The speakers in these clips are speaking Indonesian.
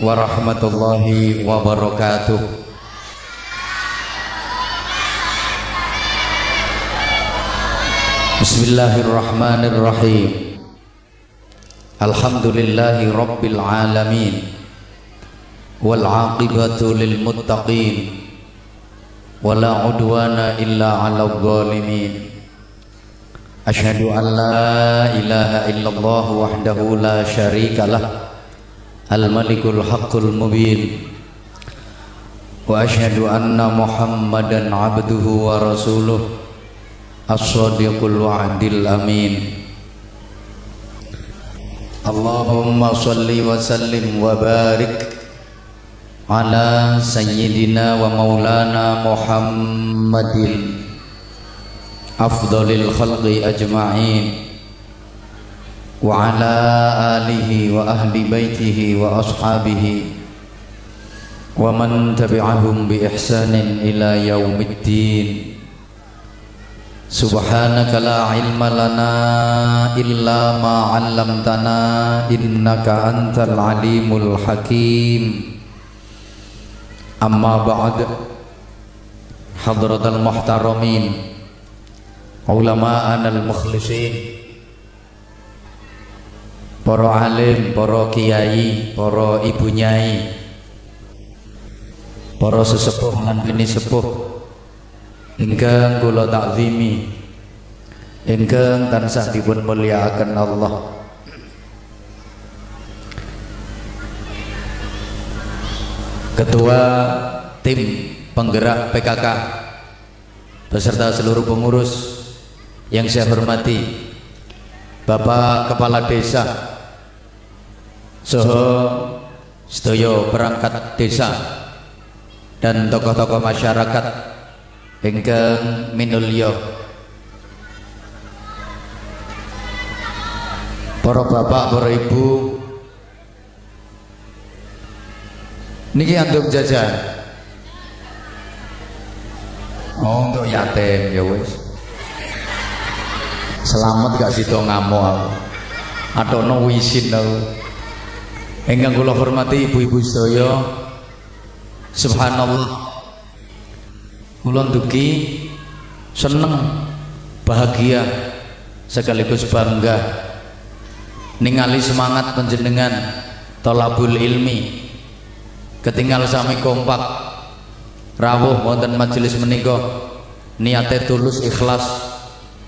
Warahmatullahi wabarakatuh. Bismillahirrahmanirrahim. Alhamdulillahi rabbil alamin. Wal aqibatu lil muttaqin. Wala udwana illa ala zalimin. Ashhadu an la ilaha illallah wahdahu la syarika lah Al-malikul haqqul mubin Wa ashhadu anna muhammadan abduhu wa rasuluh As-sadiqul wa'dil amin Allahumma salli wa sallim wa barik Ala sayyidina wa maulana Muhammadin Afdalil khalqi ajma'in Wa ala alihi wa ahli baitihi wa ashabihi Wa man tabi'ahum bi ihsanin ila yaumiddin Subhanaka la ilma lana illa ma 'allamtana innaka Para alim, para kiai, para ibu nyai Para sesepuh lan bini sepuh ingkang kula takzimi ingkang tansah dipun mulyakaken Allah. Ketua tim penggerak PKK beserta seluruh pengurus yang saya hormati Bapak Kepala Desa Soho Sedoyo perangkat desa dan tokoh-tokoh masyarakat ingkang minulya. Para bapak para ibu niki antuk jajan. Oh untuk yatim ya wis. Selamat gak sida ngamuk aku. Atono wisin aku ingkang kula hormati ibu-ibu sedaya subhanallah. Kula duki seneng bahagia sekaligus bangga ningali semangat penjenengan tolabul ilmi. Ketinggal sami kompak rawuh wonten majelis menika niate tulus ikhlas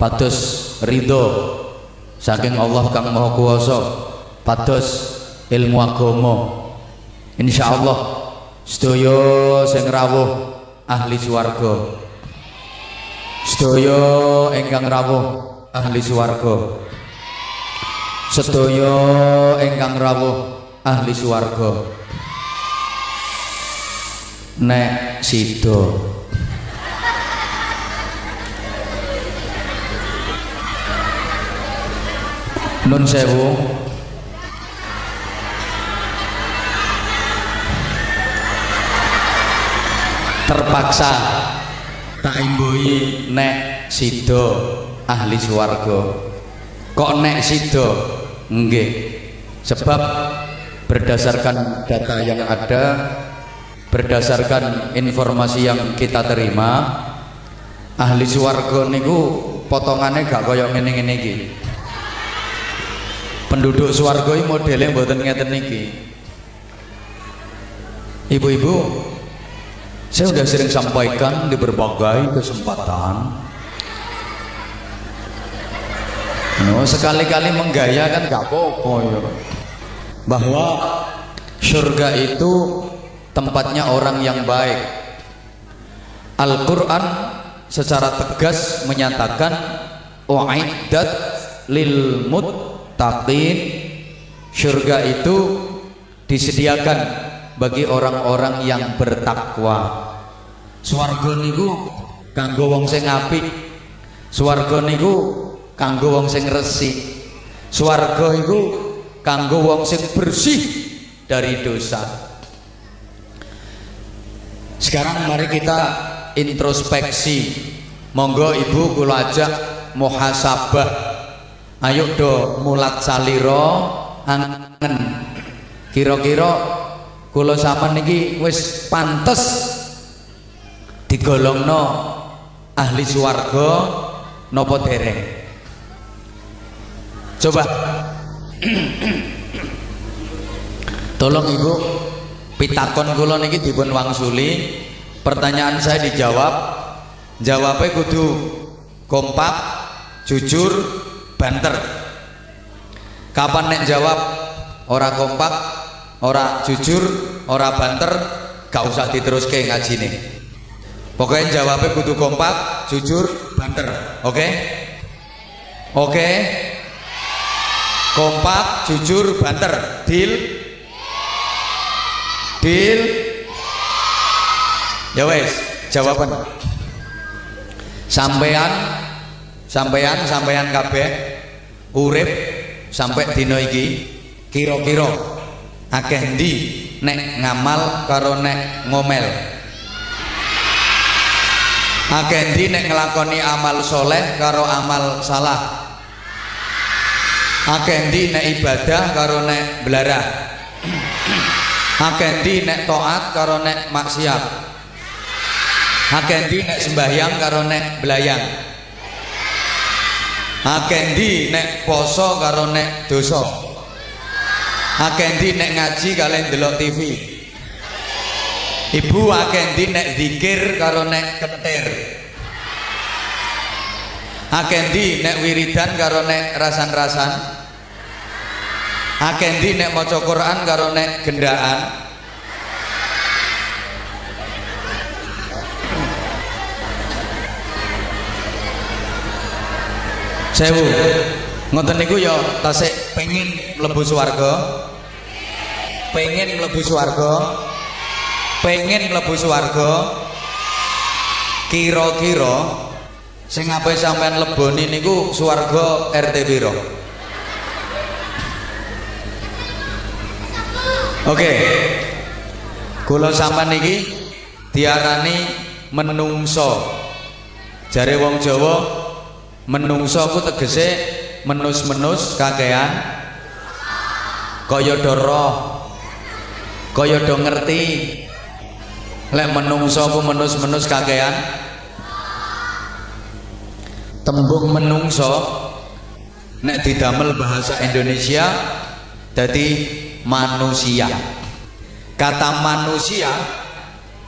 pados ridho. Saking Allah kang maha kuwasa pados ilmu agama. Insyaallah sedaya sing rawuh ahli swarga. Sedaya ingkang rawuh ahli swarga. Sedaya ingkang rawuh ahli swarga. Nek sida. Nun sewu terpaksa. Tak imbui nek sido ahli swarga. Kok nek sido nggih. Sebab berdasarkan data yang ada berdasarkan informasi yang kita terima ahli swarga niku potongannya gak kaya ngene-ngene iki. Penduduk swarga iki modele mboten ngeten niki ibu-ibu saya sudah sering sampaikan di berbagai kesempatan. No, sekali-kali menggaya kan gak apa-apa ya. Bahwa surga itu tempatnya orang yang baik. Al-Quran secara tegas menyatakan wa'iddat lil muttaqin surga itu disediakan bagi orang-orang yang bertakwa. Swarga niku kanggo wong sing apik. Swarga niku kanggo wong sing resik. Swarga iku kanggo wong sing bersih dari dosa. Sekarang mari kita introspeksi. Monggo Ibu kula ajak muhasabah. Ayo do mulat saliro angen kira-kira kula sampean niki wis pantes digolongno ahli swarga napa dereng? Coba. Tolong ibu. Pitakon kula niki dipun wangsuli. Pertanyaan saya dijawab. Jawabnya kudu kompak jujur banter. Kapan nek jawab ora kompak ora jujur ora banter gak usah diteruske ngaji nih pokoknya jawabnya kudu kompak jujur banter oke? Okay? oke? Okay? kompak jujur banter. Deal? Deal? Ya wes jawaban. Sampean sampean sampean kabeh urip sampai dina iki kira-kira akeh ndi? Nek ngamal karo nek ngomel. Akeh ndi nek nglakoni amal soleh karo amal salah? Akeh ndi nek ibadah karo nek belarah akeh ndi nek taat karo nek maksiat? Akeh ndi nek sembahyang karo nek belayang akeh ndi nek poso karo nek dosa akeh ndi nek ngaji kalian delok TV ibu akeh ndi nek zikir karo nek ketir. Akeh ndi nek wiridan karo nek rasan-rasan. Akeh ndi nek maca Quran karo nek gendaan. Sewu ngoten niku ya tasik pengen mlebu swarga. Pengen mlebu swarga. Pengen mlebu swarga. Kira-kira sing ape sampean leboni niku swarga RT piro? Oke. Kula sampean niki diarani menungso. Jare wong Jawa menungso ku tegese menus-menus kakean. Kaya do roh. Kaya do ngerti. Lek menungso ku menus-menus kakean. Tembung menungso. Nek didamel bahasa Indonesia jadi manusia. Kata manusia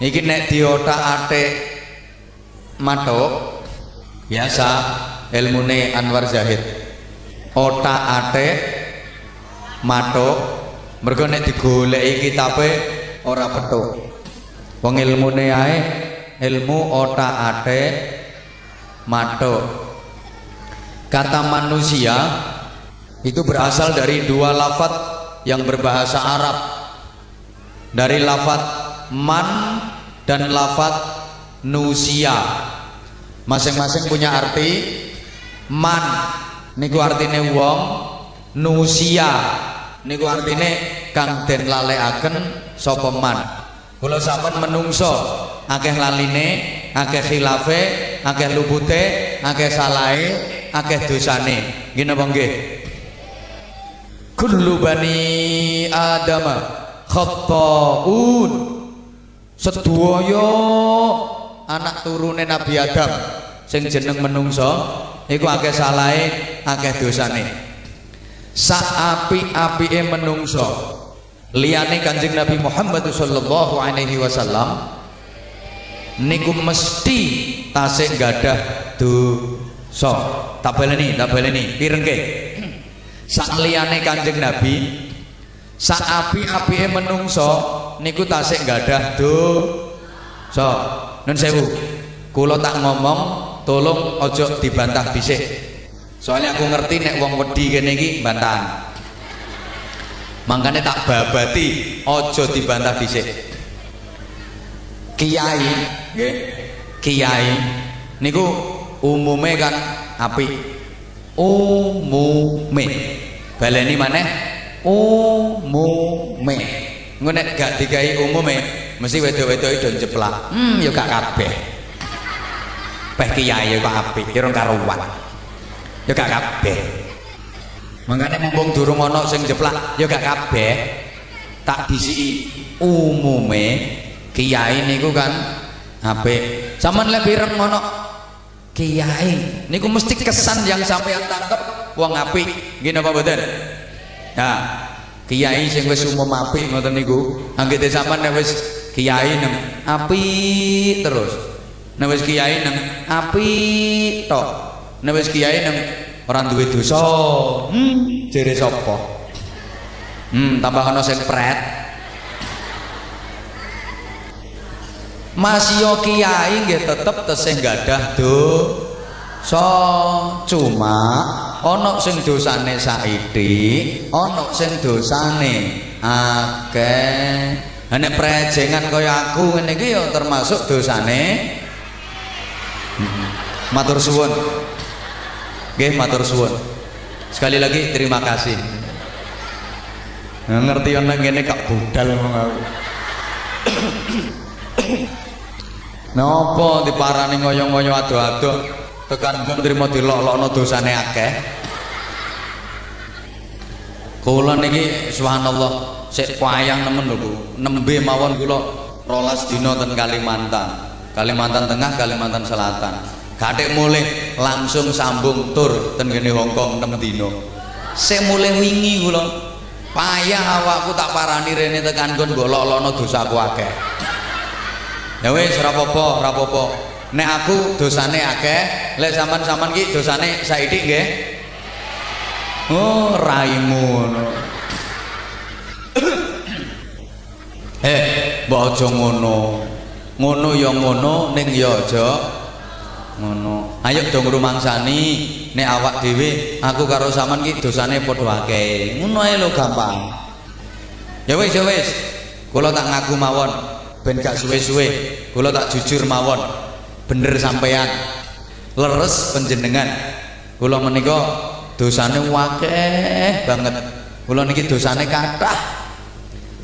iki nek diotak-atik matok biasa ilmune Anwar Zahid otak ate matuk. Mergo nek digoleki kitabe ora petuk. Wong ilmune ae ilmu otak ate matuk. Kata manusia itu berasal dari dua lafat yang berbahasa Arab. Dari lafat man dan lafat nusia. Masing-masing punya arti man niku artine wong nusia. Niku artine kang den lalekaken sapa man. Kula sampean menungso. Akeh laline akeh khilafe akeh lupute akeh salahe akeh dosane. Nggih napa nggih? Kullu bani adama khata'un. Sedaya anak turune Nabi Adam sing jeneng menungso iku akeh salahe akeh dosane. Sak api-apike menungso. Liyane Kanjeng Nabi Muhammad sallallahu alaihi wasallam niku mesti tasik gadah dosa. Tak baleni tak baleni. Pirengke sak liyane Kanjeng Nabi sak api-apike menungso niku tasik gadah dosa. Nun sewu kula tak ngomong tolong ojo dibantah dhisik soalnya aku ngerti nek wong wedi kene iki bantahan. Makanya tak babati ojo dibantah dhisik. Kiai nggih. Kiai niku umume kan apik. Umume. Baleni maneh umume. Ngene gak dikai umume mesti wedok-wedok itu jeplak hmm ya gak kabeh. Peh kiai kok apik kira karuan ya gak kabeh. Makanya mumpung durung ana sing jeplak ya gak kabeh. Tak disi umume kiai niku kan apik. Sampean lek pireng ngono kiai niku mesti kesan yang sampean tangkep wong apik. Nggih napa mboten? Nah kiai sing wis umum apik ngoten niku. Anggere sampean nek wis kiai nang apik terus. Nek wis kiai nang apik tok nek wis kiai nang ora duwe dosa hmm jere sapa Hmm, tambah ana sing pret. Mas yo kiai nggih tetep tesih gadah dosa. Cuma ana sing dosane saithik, ana sing dosane akeh. Nek prejengan kaya aku ngene iki ya termasuk dosane hmm. matur suwun. Nggih, matur suwun. Sekali lagi terima kasih. Ngerti ana ngene kak budal ngomong aku. Napa diparani ngoyo-ngoyo ado-ado tekan kon trimo dilok-lokno dosane akeh. Kula niki subhanallah sik payah nemen lho. Nembe mawon kula rolas dina ten Kalimantan. Kalimantan Tengah, Kalimantan Selatan. Gathik mulih langsung sambung tur ten kene Hongkong 6 dina. Sik mulih wingi kula. Payah awakku tak parani rene tekan kon golok-lokno dosaku akeh. Ya wis ora apa-apa ora apa-apa. Nek aku dosane akeh lek sampean-sampean ki dosane saithik nggih. Oh raimu eh aja ngono. Ngono ya ngono ning ya aja ngono. Ayo dong rumangsani. Nek awak dhewe aku karo sampean ki dosane padha akeh. Ngono ae lho gampang. Ya wis ya wis. Kula tak ngaku mawon. Ben gak suwe-suwe. Kula tak jujur mawon. Bener sampean. Leres panjenengan. Kula menika dosane akeh banget. Kula niki dosane kathah.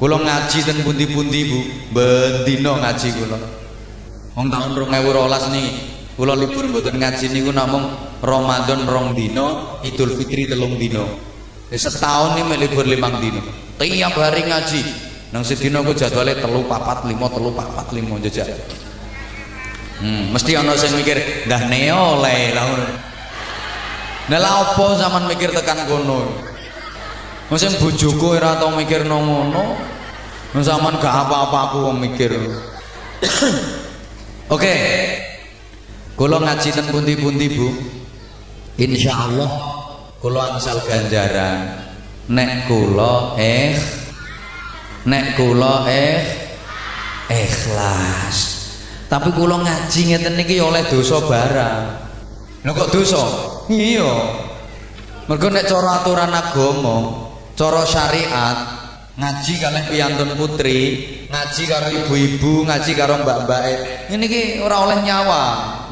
Kula ngaji ten pundi-pundi Bu? Bendina ngaji kula. Wong tahun 2012 nih Kula libur mboten ngaji niku namung Ramadan rong dino, Idul Fitri telung dino. Setahun ini libur limang dino. Tiap hari ngaji. Nang sedina ku jadwale telu papat limo telu papat limo jejak. Hmm, mesti ana sing mikir, "Dah neo le lah." Nah lha mikir tekan kono? Sing bojoku ora tau mikir nang ngono. Sampean gak apa-apa aku mikir. Oke. Okay. Kula ngaji ten pundi-pundi Bu. Insyaallah kula angsal ganjaran. Nek kula eh nek kula eh ikhlas. Tapi kula ngaji ngeten niki oleh dosa barang. Lho kok dosa? Iya. Mergo nek cara aturan agama, cara syariat, ngaji kalih piyantun putri, ngaji karo ibu-ibu, ngaji karo mbak-mbak. Ini ki ora oleh nyawa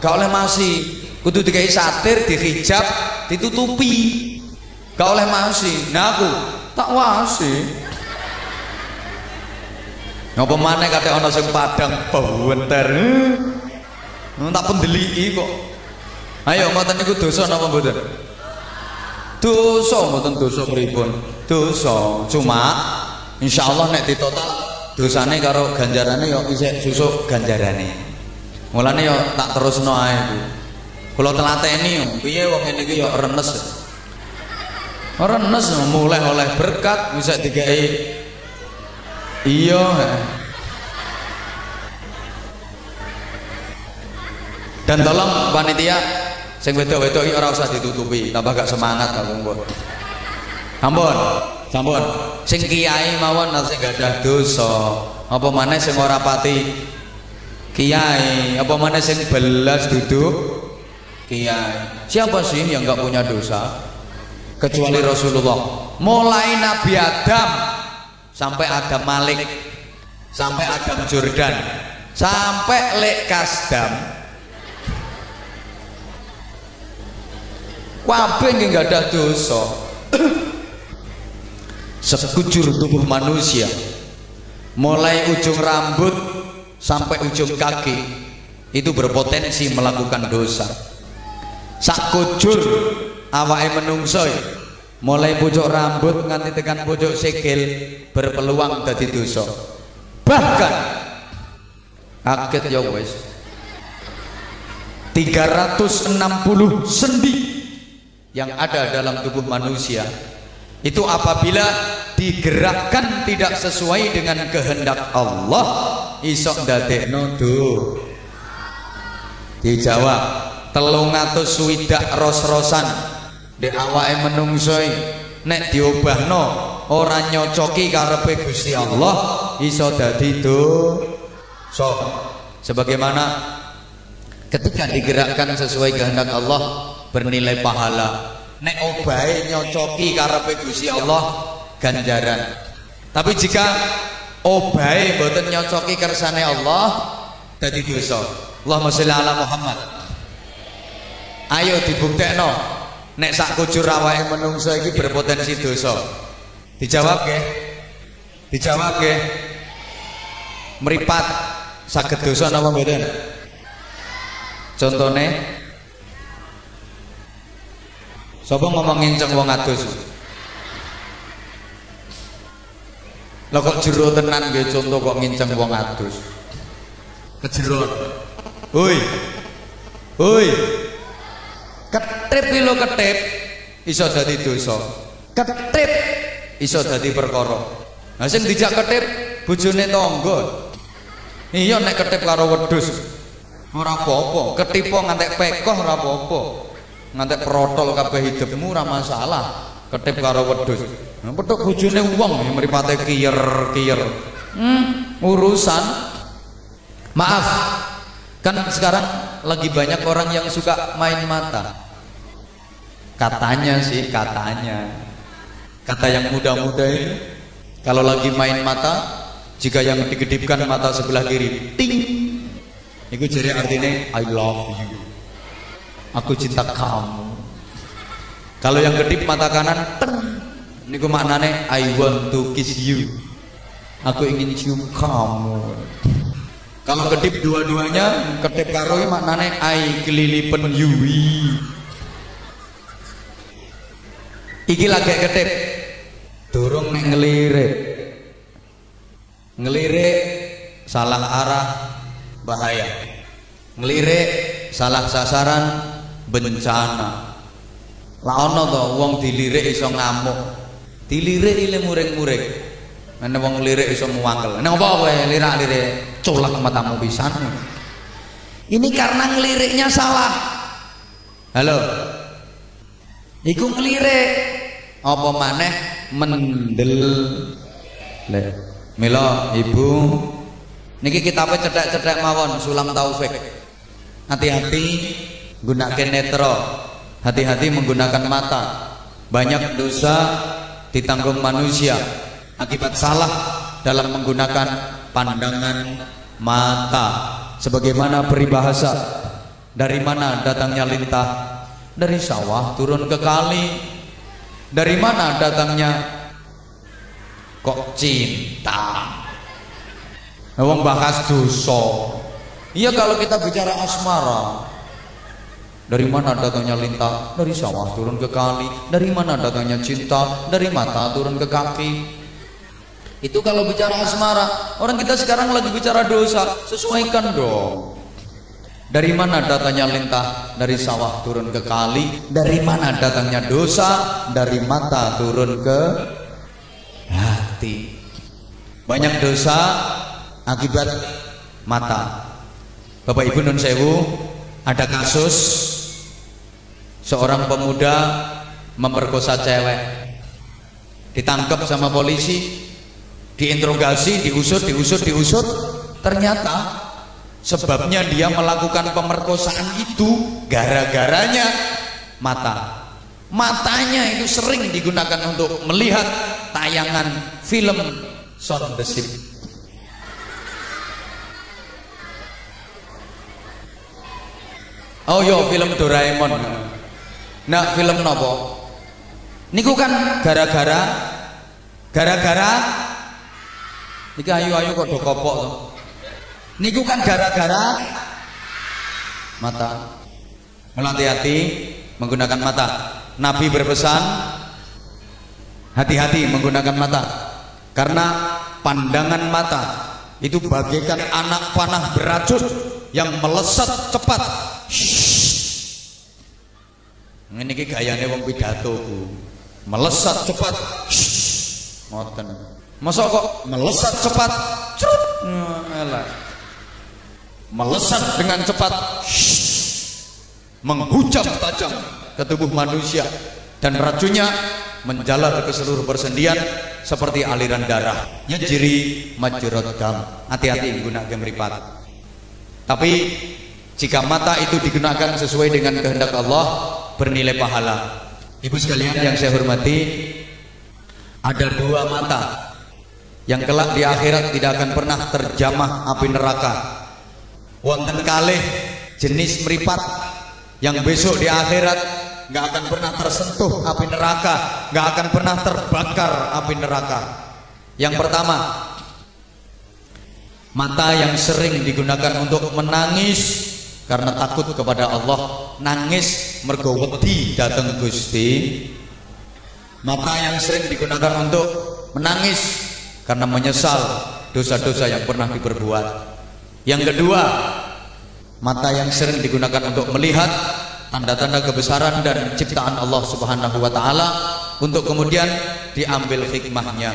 gak oleh masih kudu dikai satir dihijab ditutupi. Gak oleh masih nah aku tak wasi. Ngapa mana kata ono sing padang bawenter? Hmm, tak pendeliki kok. Ayo ngoten niku dosa napa mboten? Dosa mboten dosa pripun? Dosa. Cuma insyaallah nek ditotal dosane karo ganjarane yo isih susuk ganjarane Mulane yo tak terusno ae Bu. Kula telateni yo, piye wong ngene iki yo renes. Renes mulai oleh berkat bisa digawe iya. Dan tolong panitia sing wedok-wedok iki ora usah ditutupi, tambah gak semangat aku mbok. Ampun, sampun. Sing kiai mawon sing gadah dosa, apa maneh sing ora pati? Kiai apa mana sing belas duduk? Kiai. Siapa sih yang nggak punya dosa? Kecuali Rasulullah. Mulai Nabi Adam sampai Adam Malik sampai Adam Jordan sampai Lek Kasdam. Kabeh nggak ada dosa sekujur tubuh manusia. Mulai ujung rambut sampai ujung kaki itu berpotensi melakukan dosa. Sak kujur awake menungso mulai pucuk rambut nganti tekan pucuk sikil berpeluang dadi dosa. Bahkan kaget ya wis. 360 sendi yang ada dalam tubuh manusia itu apabila digerakkan tidak sesuai dengan kehendak Allah isok dadekno do dijawab telung atus swidak ros-rosan. Di awake menungsoi nek diubahno ora nyocoki karepe Gusti Allah iso dadi do so sebagaimana ketika digerakkan sesuai kehendak Allah bernilai pahala nek obahe nyocoki karepe Gusti Allah ganjaran. Tapi jika obai boten nyocoki kersane Allah dadi dosa. Allahumma sholli ala Muhammad. Ayo dibuktekno nek sak kujur awake menungso iki berpotensi dosa. Dijawab ke dijawab ke meripat saged dosa napa mboten? Contohnya Sapa ngomong nginceng wong adus Lah kok jero tenan nggih contoh kok nginceng wong adus. Kejeron. Hoi. Hoi. Ketip lho ketip iso dadi dosa. Ketip iso dadi perkara. Lah sing dijak ketip bojone tangga. Iya nek ketip karo wedhus ora apa-apa, ketipo ngantek pekoh ora apa-apa. Ngantek protol kabeh hidupmu ora masalah. Ketip karo wedhus. Nah, petuk bojone wong ya, mripate kiyer-kiyer. Hmm, urusan. Maaf. Kan sekarang lagi banyak orang yang suka main mata. Katanya sih, katanya. Kata yang muda-muda ini kalau lagi main mata, jika yang digedipkan mata sebelah kiri, ting. Itu jadi artinya I love you. Aku cinta kamu. Kalau yang kedip mata kanan, teng Niku maknane I want to kiss you. Aku ingin cium kamu. Kalau kedip dua-duanya, kedip karo maknane I kelilipen you. Iki lagi kedip. Durung nek ngelirik. Ngelirik salah arah bahaya. Ngelirik salah sasaran bencana. Lah ono to wong dilirik iso ngamuk. Dilirik ile muring-muring. Ana wong lirik iso muangkel nek apa kowe lirak-lirik culak matamu pisan. Ini karena ngeliriknya salah. Halo? Iku ngelirik apa maneh? Mendel. Le ibu. Niki kitabnya cedek-cedek mawon sulam taufik. Hati-hati gunakan netro. Hati-hati menggunakan mata. Banyak dosa ditanggung manusia. Akibat salah dalam menggunakan pandangan mata. Sebagaimana peribahasa dari mana datangnya lintah? Dari sawah turun ke kali. Dari mana datangnya? Kok cinta? Wong bahas dosa. Iya kalau kita bicara asmara dari mana datangnya lintah? Dari sawah turun ke kali. Dari mana datangnya cinta? Dari mata turun ke kaki. Itu kalau bicara asmara. Orang kita sekarang lagi bicara dosa. Sesuaikan dong. Dari mana datangnya lintah? Dari sawah turun ke kali. Dari mana datangnya dosa? Dari mata turun ke hati. Banyak dosa akibat mata. Bapak Ibu Nun Sewu, ada kasus seorang pemuda memperkosa cewek. Ditangkap sama polisi diinterogasi diusut diusut diusut. Ternyata sebabnya dia melakukan pemerkosaan itu gara-garanya mata. Matanya itu sering digunakan untuk melihat tayangan film Son the Ship. Oh yo film Doraemon Nah, film nopo? Niku kan gara-gara gara-gara Iki ayu-ayu kok do kopok to. Niku kan gara-gara mata. Melati hati menggunakan mata. Nabi berpesan hati-hati menggunakan mata karena pandangan mata itu bagaikan anak panah beracun yang melesat cepat ini ki gayane wong pidato ku. Melesat cepat. Ngoten. Masa kok melesat cepat? Elah melesat dengan cepat? Menghujam tajam ke tubuh manusia dan racunnya menjalar ke seluruh persendian seperti aliran darah. Nyejiri majrot dam. Hati-hati menggunakan meripat tapi jika mata itu digunakan sesuai dengan kehendak Allah bernilai pahala. Ibu sekalian yang saya hormati ada dua mata. Yang kelak di akhirat tidak akan pernah terjamah api neraka. Wonten kalih jenis meripat yang besok di akhirat nggak akan pernah tersentuh api neraka, nggak akan pernah terbakar api neraka. Yang pertama, mata yang sering digunakan untuk menangis karena takut kepada Allah, nangis mergo wedi dateng Gusti. Mata yang sering digunakan untuk menangis karena menyesal dosa-dosa yang pernah diperbuat. Yang kedua, mata yang sering digunakan untuk melihat tanda-tanda kebesaran dan ciptaan Allah Subhanahu wa taala untuk kemudian diambil hikmahnya.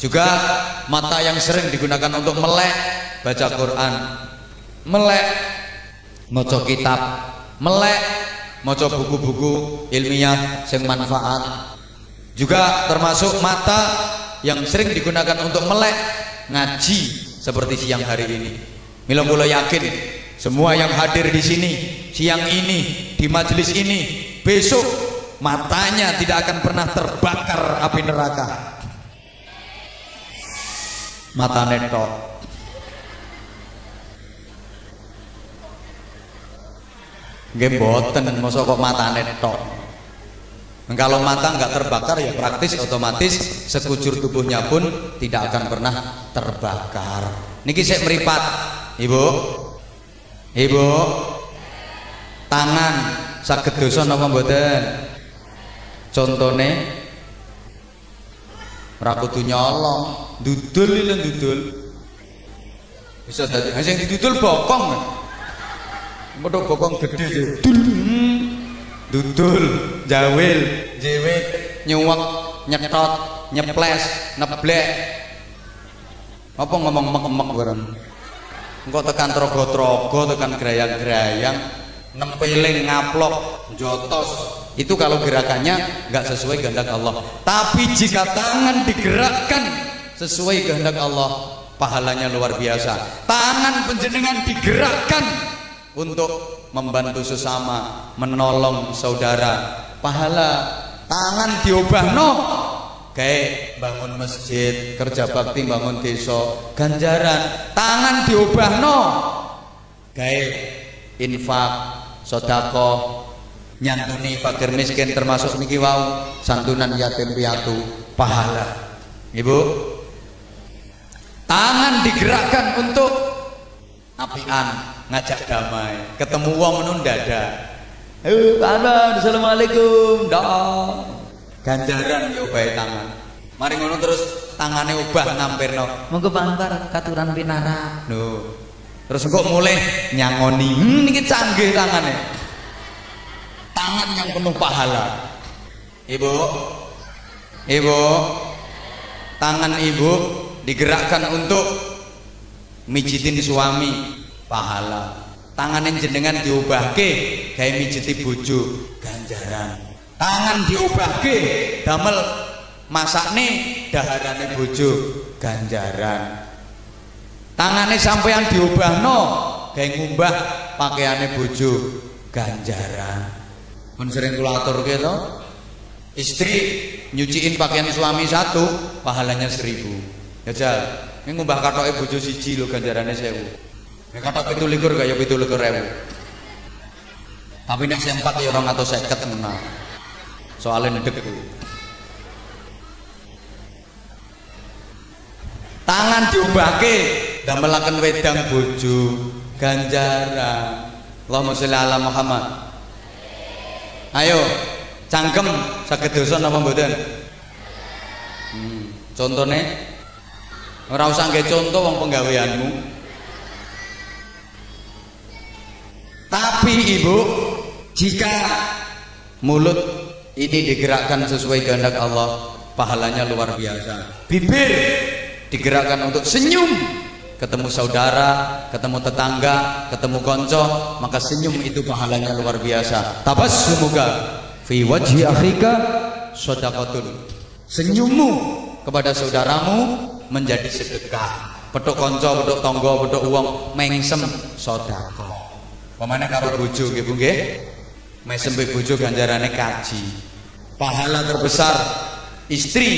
Juga mata yang sering digunakan untuk melek baca Quran, melek maca kitab, melek maca buku-buku ilmiah yang manfaat. Juga termasuk mata yang sering digunakan untuk melek ngaji seperti siang hari ini. Mila mula yakin semua yang hadir di sini siang ini di majelis ini besok matanya tidak akan pernah terbakar api neraka. Mata netok. Nggih mboten mosok kok mata netok. Kalau mata nggak terbakar ya praktis otomatis sekujur tubuhnya pun tidak akan pernah terbakar. Niki saya meripat, Ibu. Ibu, tangan saged dosa napa mboten? Contone ora kudu nyolong, dudul lho dudul. Bisa dadi sing didudul bokong. Modho bokong gede dudul. Dudul, jawil, jewek, nyuwek, nyetot, nyeples, neblek. Apa ngomong mek-mek bareng? engkau tekan trogo-trogo tekan gerayang-gerayang nempeling ngaplok jotos itu kalau gerakannya nggak sesuai kehendak Allah tapi jika tangan digerakkan sesuai kehendak Allah pahalanya luar biasa tangan penjenengan digerakkan untuk membantu sesama menolong saudara. Pahala tangan diubah no kayak bangun masjid kerja bakti bangun desa ganjaran tangan diubah no kayak infak sodako nyantuni fakir miskin termasuk niki wau santunan yatim piatu pahala. Ibu tangan digerakkan untuk apian ngajak damai. Ketemu wong menunda ada Eh, assalamualaikum, dah. Ganjaran yo bae tangan. Mari ngono terus tangane ubah ngampirno monggo pantar katuran pinara. Lho. Terus kok mulai nyangoni. Hmm niki canggih tangane. Tangan yang penuh pahala. Ibu. Ibu. Tangan ibu digerakkan untuk mijitin suami pahala. Tangan yang jenengan diubahke kayak mijiti bojo ganjaran. Tangan diubahke damel masakne daharane bojo ganjaran. Tangane sampean diubahno gawe ngumbah pakaiane bojo ganjaran. Pun sering kula aturke to. Istri nyuciin pakaian suami satu pahalanya seribu. Ya jal. Ini ngumbah katoke bojo siji lho ganjarane sewu nek katok pitu likur gak ya pitu likur ewu tapi nek sempat ya orang atau seket menang. Soalnya nedek tangan diubahke damelaken wedang bojo ganjaran. Allahumma sholli ala Muhammad. Ayo cangkem saged dosa napa mboten? Hmm. contohnya ora usah nggih contoh wong penggaweanmu tapi ibu jika mulut ini digerakkan sesuai kehendak Allah pahalanya luar biasa bibir digerakkan untuk senyum ketemu saudara, ketemu tetangga, ketemu konco, maka senyum itu pahalanya luar biasa. Tabassumuka fi wajhi akhika shadaqatun. Senyummu kepada saudaramu menjadi sedekah. Petuk konco, petuk tonggo, petuk uang mengsem sedekah. Pemane karo bojo nggih Bu nggih? Mesem bojo ganjarane kaji. Pahala terbesar istri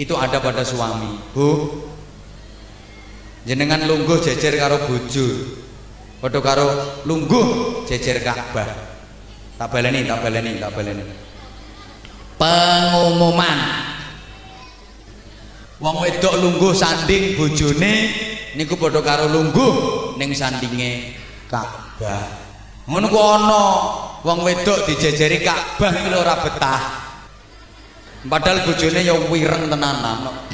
itu ada pada suami. Bu, jenengan lungguh jejer karo bojo padha karo lungguh jejer Ka'bah tak baleni tak baleni tak baleni pengumuman wong wedok lungguh sanding bojone niku padha karo lungguh ning sandinge Ka'bah ku ana wong wedok dijejeri Ka'bah iki ora betah padahal bojone ya wireng tenanan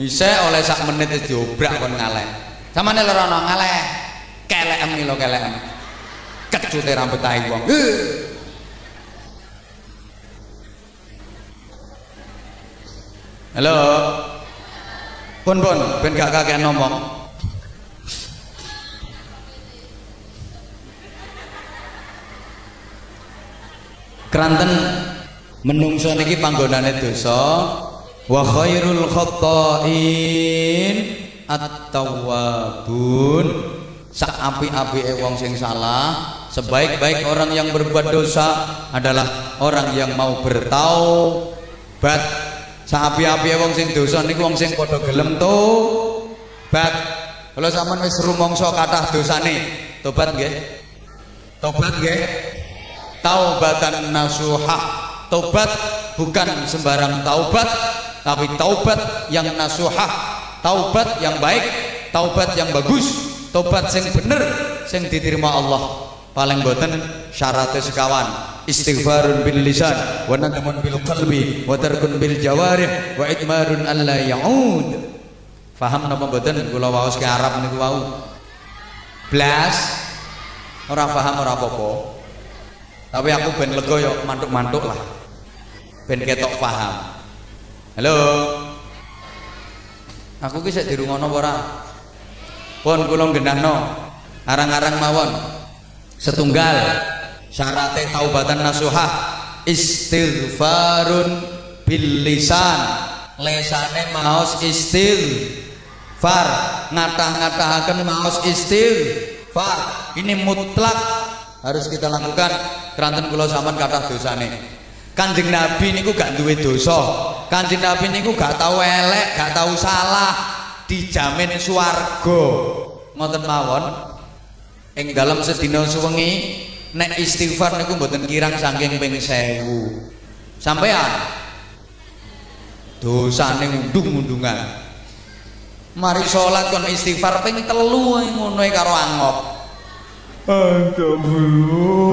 bisa oleh sak menit wis diobrak kon ngaleh. Samane lerono ngaleh. Kelekem iki lho kelekem. Kecute rambut tai wong. Halo. Pun pun ben gak kakek ngomong. Keranten menungso niki panggonane dosa wa khairul khata'in at-tawwabun. Sak api-apike wong sing salah sebaik-baik orang yang berbuat dosa adalah orang yang mau bertaubat sak api-apike wong sing dosa niku wong sing padha gelem tobat kalau sampean wis rumangsa kathah dosane tobat nggih? Tobat nggih taubatan nasuha. Tobat bukan sembarang taubat tapi taubat yang nasuhah taubat yang baik taubat yang bagus taubat yang bener yang diterima Allah. Paling boten syaratnya sekawan. Istighfarun bil lisan wa nadamun bil qalbi wa tarkun bil jawarih wa idmarun alla ya'ud. Paham napa boten kula waos ke Arab niku wau. Blas. Ora paham ora apa-apa tapi aku ben lega yo mantuk-mantuk lah ben ketok paham Halo. Aku ki sik dirungono apa ora? Pun kula genahno. Arang-arang mawon. Setunggal syaratnya taubatan nasuhah istighfarun bil lisan. Lesane maos istighfar, ngatah-ngatahaken maos istighfar. Ini mutlak harus kita lakukan keranten kula sampean kathah dosane. Kanjeng Nabi niku gak duwe dosa. Kanjeng Nabi niku gak tahu elek, gak tahu salah, dijamin swarga. Ngoten mawon. Ing dalam sedina suwengi nek istighfar niku mboten kirang saking ping 1000. Sampean dosane undung-undungan. Mari salat kon istighfar ping telu ngono karo angop. Astagfirullah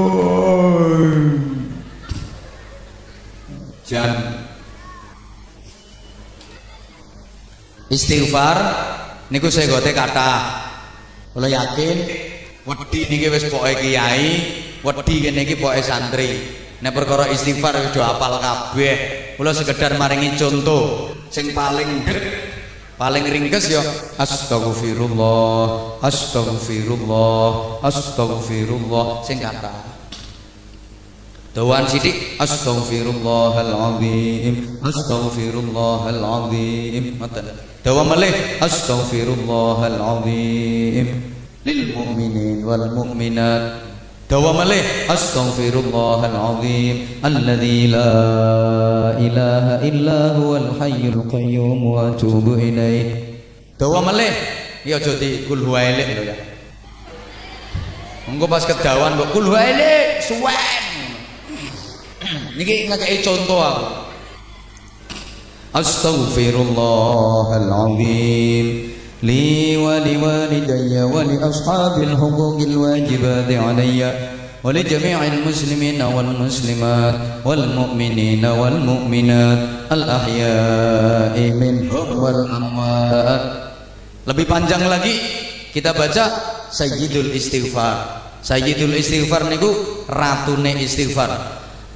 istighfar niku saya gote kata kalau yakin wedi niki wis pokoke kiai wedi kene iki pokoke santri. Nek perkara istighfar wis do apal kabeh. Kula sekedar maringi contoh sing paling paling ringkes ya astagfirullah astagfirullah astagfirullah sing kata Dawan sidik Astaghfirullahaladzim Astaghfirullahaladzim Dawa melih Astaghfirullahaladzim Lil mu'minin wal mu'minat Dawa melih Astaghfirullahaladzim. Alladhi la ilaha illa huwal hayyul qayyum wa atubu ilaih. Dawa melih Ya jadi kul huwa ilik ya. Engko pas kedawan kok kul huwa ilik suwen. Niki ngekei contoh aku. Astaghfirullahaladzim li wa li walidayya wa li ashabil huquqil wajibati alayya ولجميع المسلمين والمسلمات والمؤمنين والمؤمنات الأحياء منهم والأموات lebih panjang lagi kita baca Sayyidul Istighfar Sayyidul Istighfar niku ratune istighfar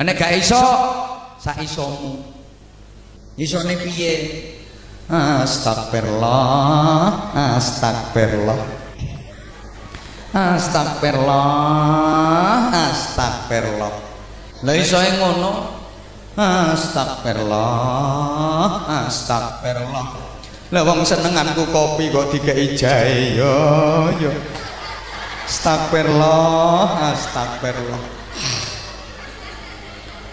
Nek gak iso sak isomu. Isone piye? Astagfirullah astagfirullah. Astagfirullah astagfirullah. Lha iso ngono. Astagfirullah astagfirullah. Lah wong senenganku kopi kok dikai jahe yo yo. Astagfirullah astagfirullah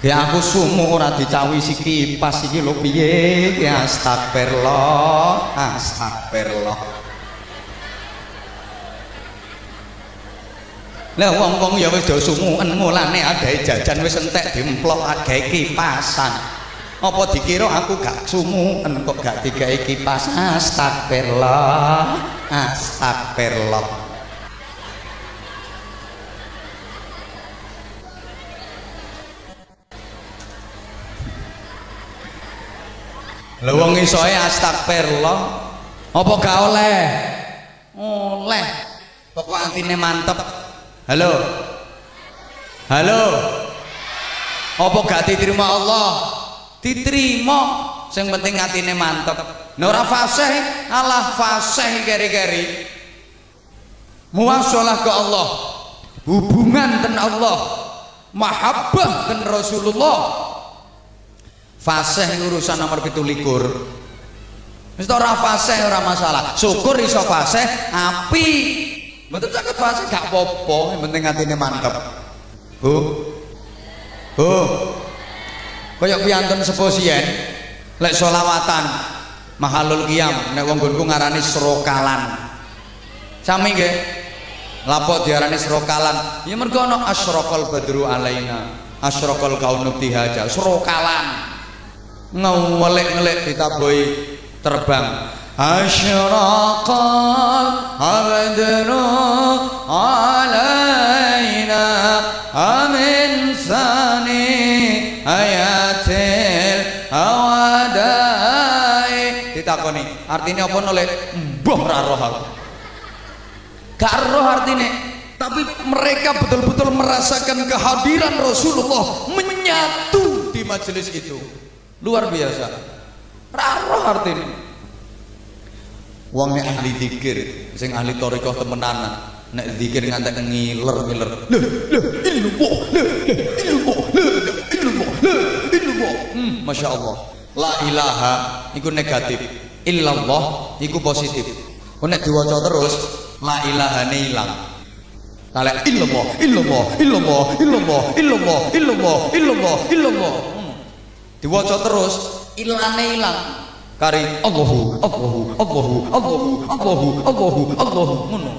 Ya aku sumu ora dicawisi kipas iki lho piye? Ya astagfirullah, astagfirullah. Lah wong-wong ya wis do sumuken mulane adae jajan wis entek dimplok agae kipasan. Apa dikira aku gak sumuken kok gak digawe kipas? Astagfirullah, astagfirullah. Lha wong isoe astagfirullah apa gak oleh? Oleh. Pokok antine mantep. Halo. Halo. Apa gak diterima Allah? Diterima. Sing penting atine mantep. Nek ora fasih, alah fasih keri-keri. Muwasalah ke Allah. Hubungan ten Allah. Mahabbah ten Rasulullah fasih urusan nomor pitu likur wis ora fasih ora masalah. Syukur iso fasih api betul sakit fasih gak popo yang penting hatine mantep. Bu? Bu? Kaya piantun seposien lek solawatan mahalul qiyam nek wong gonku ngarani serokalan sami nggih? Lapok diarani serokalan ya mergo ana asyraqal badru alaina asyraqal kaunu tihaja serokalan ngelek-ngelek ditaboi terbang. Asyraqal abdru alaina amin sani ayatil awadai. Ditakoni. Artinya apa nolek? Mbah ra roh aku. Gak roh artinya tapi mereka betul-betul merasakan kehadiran Rasulullah menyatu di majelis itu luar biasa. Raro artinya. Wong ahli zikir sing ahli torikoh temenanan nek zikir ngantek ngiler ngiler. Lho lho ilmu lho ilmu lho ilmu lho ilmu hmm, masya Allah. La ilaha iku negatif. Illallah iku positif. Nek diwaca terus la ilaha ne ilang. Kale illallah illallah illallah illallah illallah illallah illallah illallah diwaca terus. Ilane ilang. Kari Allahu Allahu Allahu Allahu Allahu Allahu Allahu. Ngono.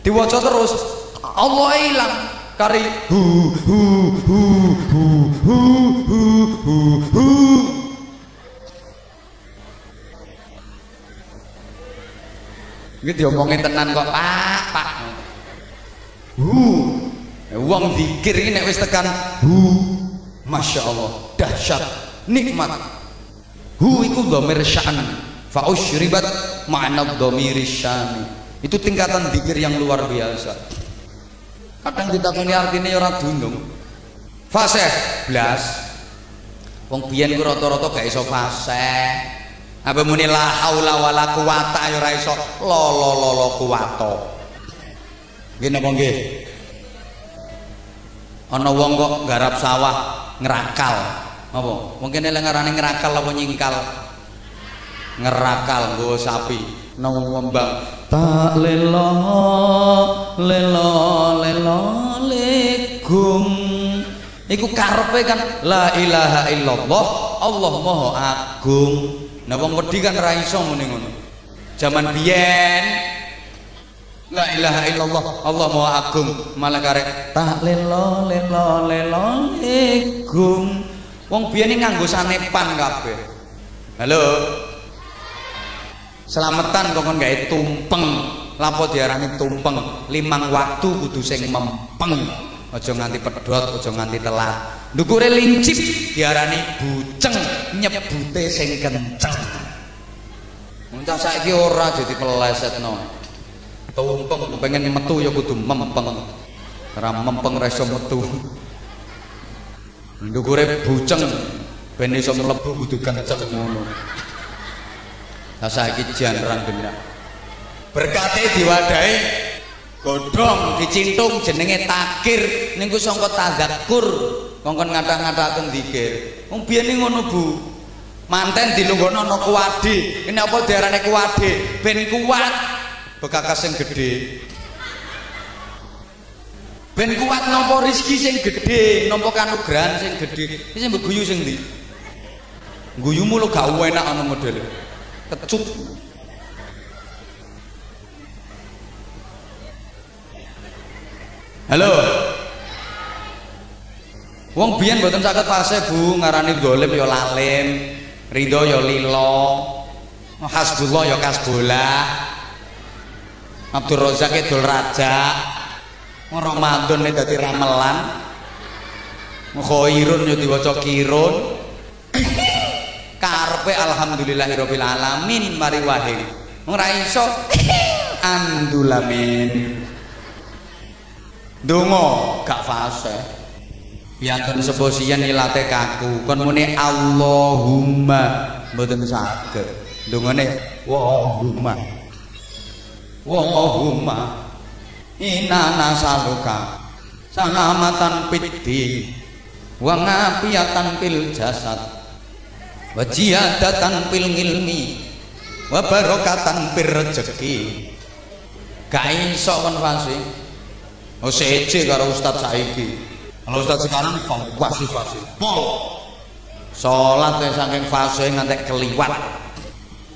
Diwaca terus. Allah ilang. Kari hu hu hu hu hu hu hu hu. Iki diomongin tenan kok, Pak, Pak. Hu. Wong zikir iki nek wis tekan hu, Masya Allah, dahsyat. Nikmat. Hu iku dhamir sya'n fa usyribat ma'na dhamir syani itu tingkatan zikir yang luar biasa. Kadang ditakoni artine ya ora dundung. Fasih blas. Wong biyen ku rata-rata gak iso fasih apa muni la haula wala quwata ya ora iso la la la la quwata nggih napa nggih ana wong kok garap sawah ngerakal. Apa? Mungkin ele ngarani ngerakal apa nyingkal? Ngerakal nggo sapi. Nang wembang tak lelo lelo lelo gung iku karepe kan? La ilaha illallah Allah maha agung. Nah wong wedi kan ra iso muni ngono. Zaman biyen La ilaha illallah. Allah maha agung. Malah karek tak lelo lelo lelo gung wong biyen nganggo sanepan kabeh. Halo. Selamatan kok gawe tumpeng. Lapo diarani tumpeng? Limang waktu kudu sing mempeng. Aja nganti pedhot aja nganti telat. Ndukure lincip diarani buceng. Nyebute sing kenceng. Muncah saiki ora jadi pelesetno. Tumpeng pengen metu ya kudu mempeng. Ora mempeng ra iso metu. Ndukure buceng ben iso mlebu kudu kenceng ngono. Lah saiki janrang bener. Berkate diwadahi godhong dicintung jenenge takir niku sangka tadzakur kongkon ngathah-ngathaken dikir. Wong biyen ngono Bu. Manten dilungguhno ana kuwadi. Ini apa diarani kuwadi? Ben kuat bekakas sing gedhe. Ben kuat nampa rezeki sing gedhe, nampa kanugrahan sing gedhe. Iki sing guyu sing ndi? Guyumu lo gak enak ana modele. Kecut. Halo. Wong biyen mboten saged fase Bu, ngarani golem ya lalim, ridho ya lilo, hasbullah ya kasbolah. Abdul Razak dol raja. Ramadan dadi ramelan. Khairun ya diwaca kirun. Karepe alhamdulillahirabbil alamin mari wahing. Ora iso andulamin. Donga gak fase. Piantun seposian nyilate kaku. Kon muni Allahumma mboten saged. Dongane Wahumma. Wahumma. Inna nasaluka salamatan fid wa ngafiyatan fil jasad wa ziyadatan fil ilmi wa barokatan fir rezeki. Gak iso kon fase. Oh karo ustaz saiki. Kalau ustaz sekarang fasi fasi. Pol. Salat saking fase ngantek keliwat.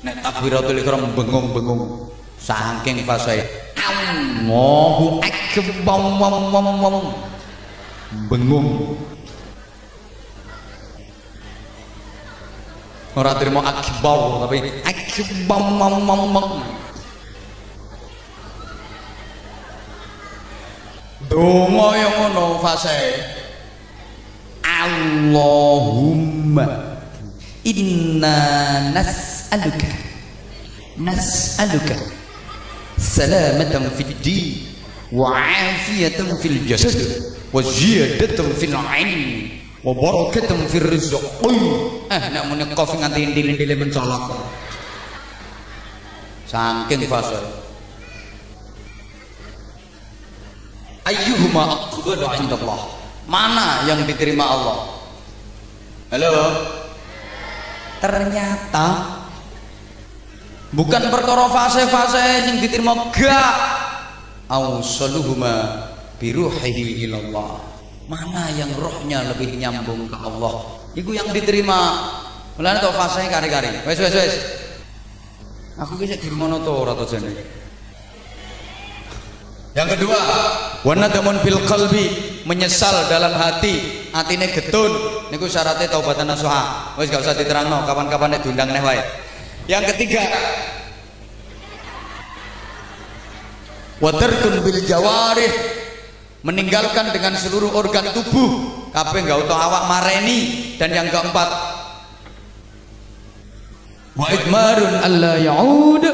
Nek takbiratul ihram bengung-bengung. Saking fase. Allahu akbar. Bengung. Ora terima akbar tapi akbar. Donga yang ngono fase. Allahumma inna nas'aluka nas'aluka fil jasad wa ziyadatan fil ilm wa barakatan fil rizq. Eh nek muni kof nganti indil-indile mencolok. Saking fase. ayyuhuma aqbalu indallah mana yang diterima Allah halo ternyata bukan perkara fase-fase yang diterima gak. Awsaluhuma biruhihi ilallah. Mana yang rohnya lebih nyambung ke Allah? Itu yang diterima. Mulane tok fase kari-kari wes wes wes. Aku kisah di rumah to ora jane yang kedua, wanadamun fil qalbi, menyesal dalam hati, atine getun, niku syaratnya taubatan nasuha. Wis gak usah diterangno, kapan-kapan diundang neh wae. Yang ketiga, watarkun bil jawarih, meninggalkan dengan seluruh organ tubuh, kabeh gak utuh awak mareni. Dan yang keempat, wa idmarun alla yaud,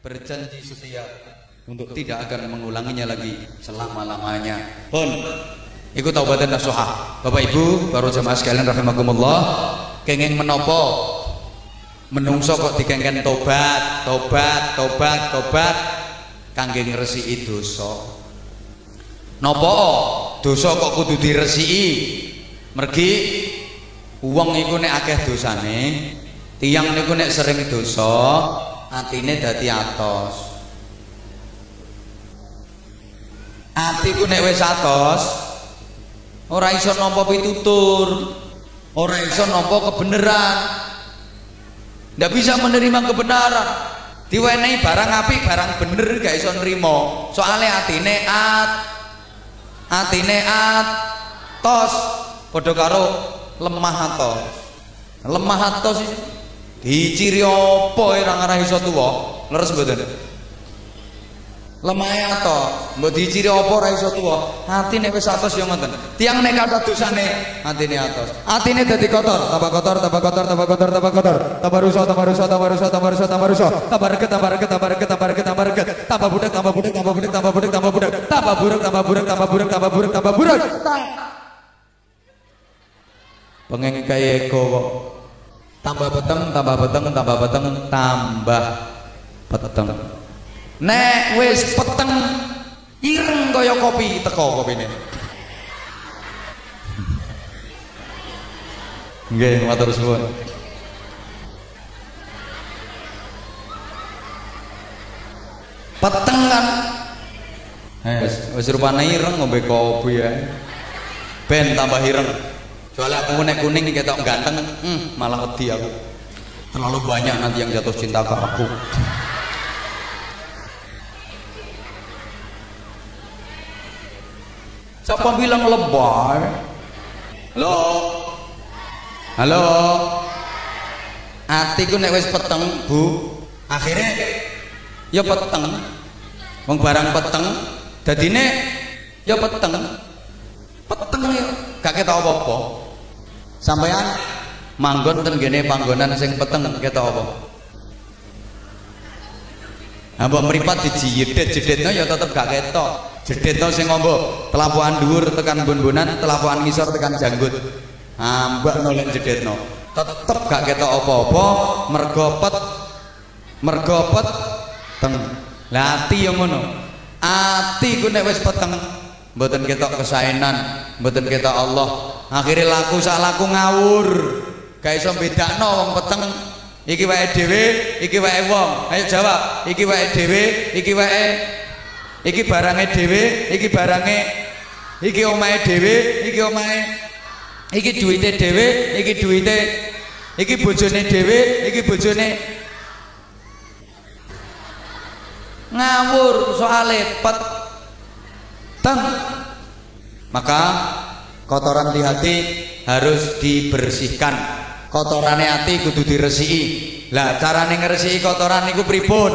berjanji setia untuk tidak akan mengulanginya lagi selama-lamanya. Pun ikut taubatan nasuha. Bapak Ibu, baru jemaah sekalian rahimakumullah, kenging menopo menungso kok dikengken tobat, tobat, tobat, tobat kangge ngresiki dosa. Napa dosa kok kudu diresiki? Mergi wong iku nek akeh dosane, tiyang niku nek sering dosa, atine dadi atos. atiku nek wis atos ora iso nampa pitutur ora iso nampa kebenaran ndak bisa menerima kebenaran. Diwenehi barang apik barang bener gak iso nrimo soalnya atine at atine at tos. Padha karo lemah atos. Lemah atos diciri apa ora ngarah iso tuwa? Leres mboten lemah ato. Mbok diciri apa ora iso tuwa? Wis atos ya ngoten. Tiang nek kata dosane atine atos. Atine dadi kotor tambah kotor tambah kotor tambah kotor tambah kotor. Tambah rusak tambah rusak tambah rusak tambah rusak tambah rusak. Tambah reket tambah reket tambah reket tambah reket tambah reket. Tambah budak tambah budak tambah budak tambah budak tambah budak tambah buruk tambah buruk tambah buruk tambah buruk tambah buruk. Pengen kaya eko kok. Tambah peteng tambah peteng tambah peteng tambah peteng nek wis peteng ireng kaya kopi teko kopine. Nggih matur suwun. Peteng kan wis wis rupane ireng ngombe kopi ya ben tambah ireng. Soalnya aku nek kuning ketok ganteng hmm, malah wedi aku. Terlalu banyak nanti yang jatuh cinta ke aku Siapa bilang lebay? Halo? Halo? Atiku nek wis peteng, Bu. Akhirnya ya peteng. Wong barang peteng, dadine ya peteng. Peteng ya gak ketok apa-apa. Sampean manggon ten gene panggonan sing peteng ketok apa? Nah, mbok mripat dijiyedet-jedetno ya tetep gak ketok. Jedetno sing ngombo telapuan dhuwur tekan bun-bunan, telapuan ngisor tekan janggut. Ambak nolak jedetno. Tetep gak ketok apa-apa, mergo pet mergo teng. Lah ati yo. Ati ku nek wis peteng mboten ketok kesaenan, mboten ketok Allah. Akhirnya laku sak laku ngawur. Gak iso bedakno wong peteng iki wae dhewe, iki wae wong. Ayo jawab, iki wae dhewe, iki wae iki barange dhewe iki barange iki omahe dhewe iki omahe iki duwite dhewe iki duwite iki bojone dhewe iki bojone. Ngawur soal pet. Teng. Maka kotoran di hati harus dibersihkan. Kotorannya hati kudu diresiki. Lah carane ngresiki kotoran niku pripun?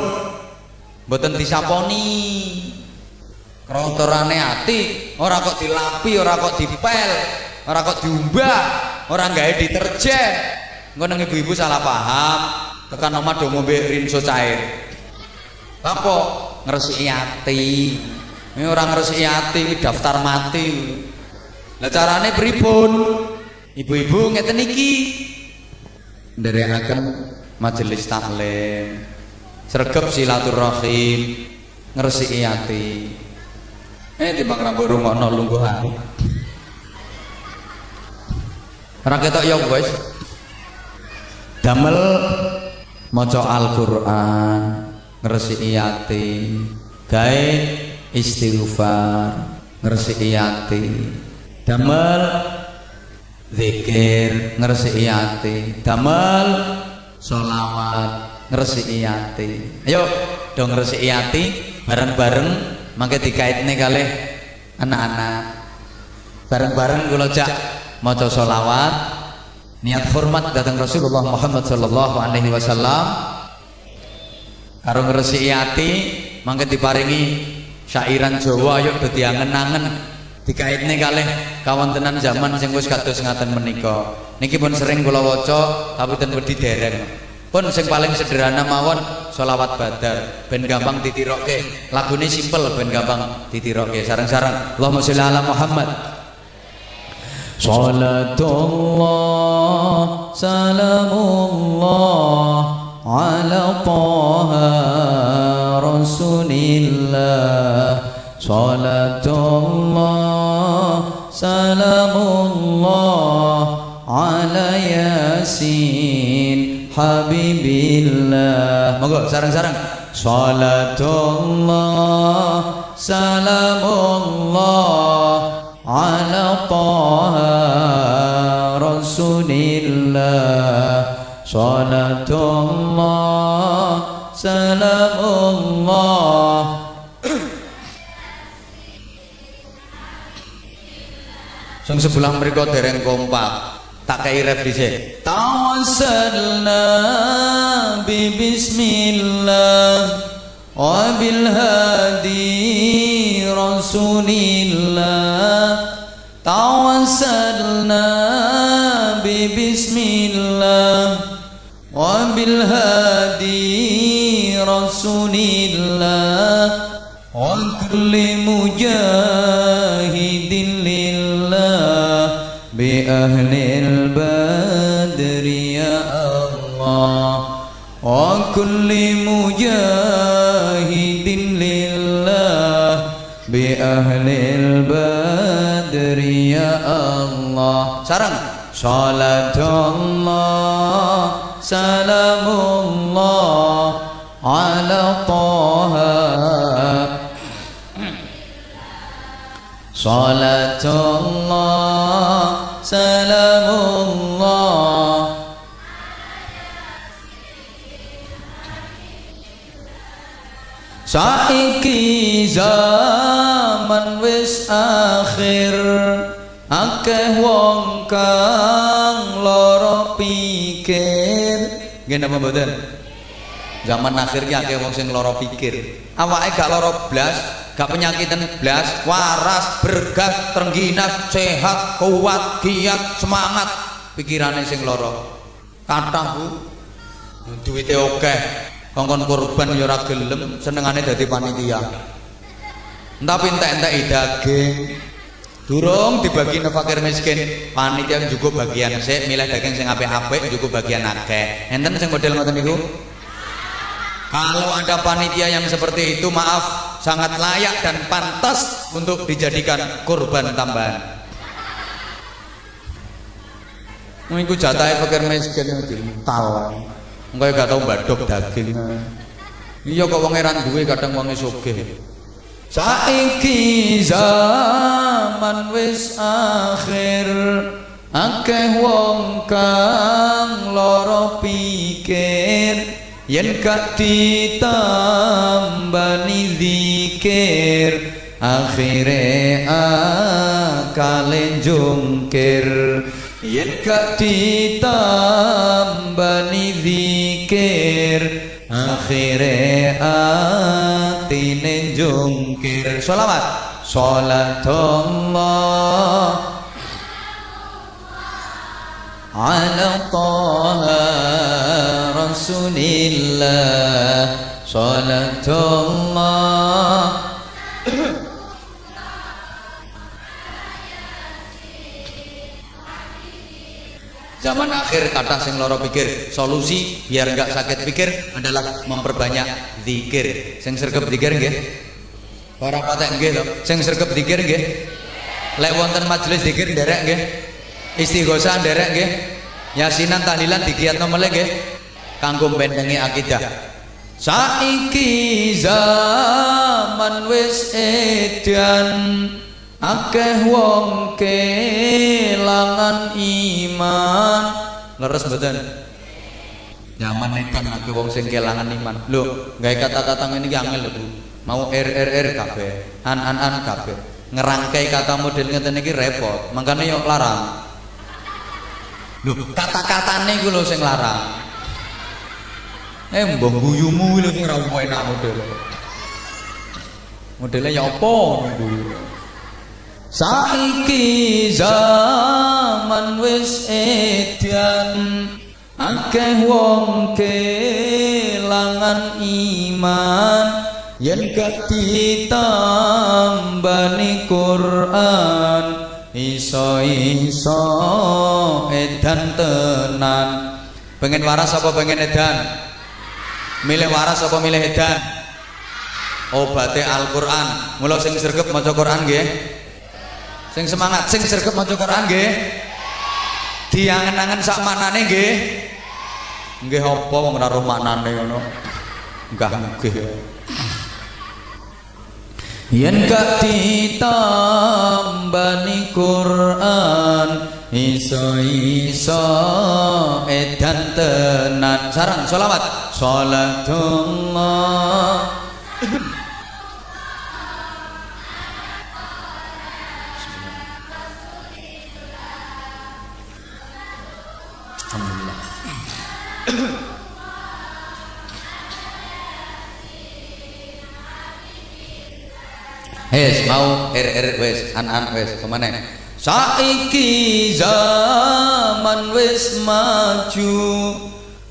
Mboten disaponi Kotorane ati ora kok dilapi, ora kok dipel, ora kok diumbah, ora gawe deterjen. Engko nang ibu-ibu salah paham, tekan omah do ngombe rinso cair. Apa ngresiki ati? Ini orang ngresiki ati daftar mati. Lah carane pripun? Ibu-ibu ngeten iki. Nderekaken majelis taklim. Sregep silaturahim, ngresiki ati. Eh di bang rambut rumah no lungguhan. Rakyat ya guys. Damel maca Al-Qur'an, ngresiki ati, gawe istighfar, ngresiki ati. Damel zikir, ngresiki ati. Damel sholawat, ngresiki ati. Ayo dong ngresiki ati bareng-bareng mangke dikaitne kalih anak-anak. Bareng-bareng kula jak maca selawat. Niat hormat datang Rasulullah Muhammad sallallahu alaihi wasallam. Karo ngresiki ati mangke diparingi syairan Jawa yuk dadi angen-angen. Dikaitne kalih kawontenan zaman sing wis kados ngaten menika. Niki pun sering kula waca tapi ten wedi dereng pun sing paling sederhana mawon solawat badar. Ben gampang ditirokke. Lagune simpel ben gampang ditirokke. Sarang-sarang Allahumma sholli ala Muhammad. Salatullah salamullah ala taha rasulillah. Salatullah salamullah ala yasin habibillah. Monggo sarang-sarang. Salatullah salamullah ala taha rasulillah. Salatullah salamullah. Sing sebelah mereka dereng kompak tak kei ref dhisik tawassalna bi bismillah wa bil hadi rasulillah. Tawassalna bi bismillah wa bil hadi rasulillah. Wa kulli mujahidin lillah bi ahli kulli mujahidin lillah bi ahlil badri ya Allah. Sarang. Salatullah salamullah ala taha. Salatullah salamullah. Saiki zaman wis akhir akeh wong kang lara pikir. Nggih napa mboten? Zaman akhir ki akeh wong sing lara pikir. Awake gak lara blas gak penyakitan blas waras bergas terengginas sehat kuat giat semangat. Pikirannya sing loro kathah Bu. Oke kongkon korban ya ora gelem senengane dadi panitia. Tapi entek-entek daging. Durung dibagi fakir miskin. Panitia juga bagian sik milih daging sing apik-apik juga bagian akeh. Enten sing model ngoten niku? Kalau ada panitia yang seperti itu maaf sangat layak dan pantas untuk dijadikan korban tambahan. Mengikut jatah fakir miskin tahu. Enggak gak tau badok daging. Iya kok wong eran duwe kadang wong sugih. Saiki zaman wis akhir akeh wong kang lara pikir yen gak ditambani zikir akhire akale jungkir yen gak ditambani zikir akhire atine jungkir. Selawat salatullah ala taha rasulillah. Salatullah Zaman akhir kata sing loro pikir solusi biar enggak sakit pikir adalah memperbanyak zikir. Sing sergap zikir nggih. Para patek nggih to. Sing sergap zikir nggih. Lek wonten majelis zikir nderek nggih. Istighosah nderek nggih. Yasinan tahlilan digiatno meleh nggih. Kanggo bendengi akidah. Saiki zaman wis edan akeh wong kelangan iman. Leres mboten? Zaman edan akeh wong sing kelangan iman. Lho, gawe kata-kata ngene iki angel lho. Mau RRR kabeh, an an an kabeh. Ngerangkai kata model ngeten iki repot. Makane yo larang. Lho, kata-katane iku lho sing larang. Eh mbah guyumu lho sing ora enak model. Modele ya apa? Saiki zaman wis edan akeh wong kelangan iman. Yen gak ditambani Quran iso-iso edan tenan. Pengen waras apa pengen edan? Milih waras apa milih edan? Obatnya Al-Quran. Mula sing sergep maca Quran nggih sing semangat sing sergep maca Quran nggih. Diangen-angen sak manane nggih. Nggih apa wong ora roh manane ngono? Enggak nggih yen gak ditambani Quran iso iso edan tenan. Sarang sholawat sholatullah Hes mau er er wes an an wes ke mana? Saiki zaman wes maju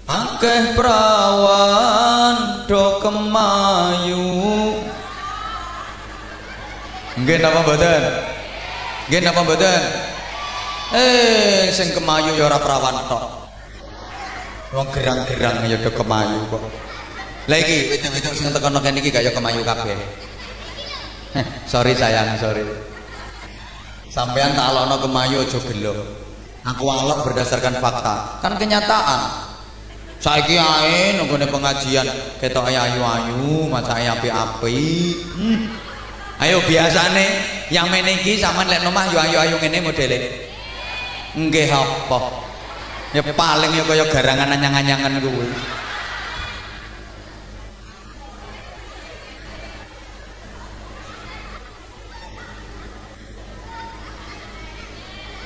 akeh perawan do kemayu. Nggih napa mboten? Nggih napa mboten? Eh sing kemayu ya ora perawan tok. Wong gerang-gerang ya do kemayu kok. Lah iki wedok-wedok sing tekan kene iki kaya kemayu kabeh. sorry sayang, sorry. Sampean tak alokno kemayu aja gelo. Aku alok berdasarkan fakta. Kan kenyataan. Saiki ae nunggone pengajian ketok ayu-ayu, maca api-api. Hmm. Ayo biasane yang meniki sampean lek nomah yo ayu-ayu ngene modele. Nggih apa? Ya paling ya kaya garangan anyang-anyangan kuwi.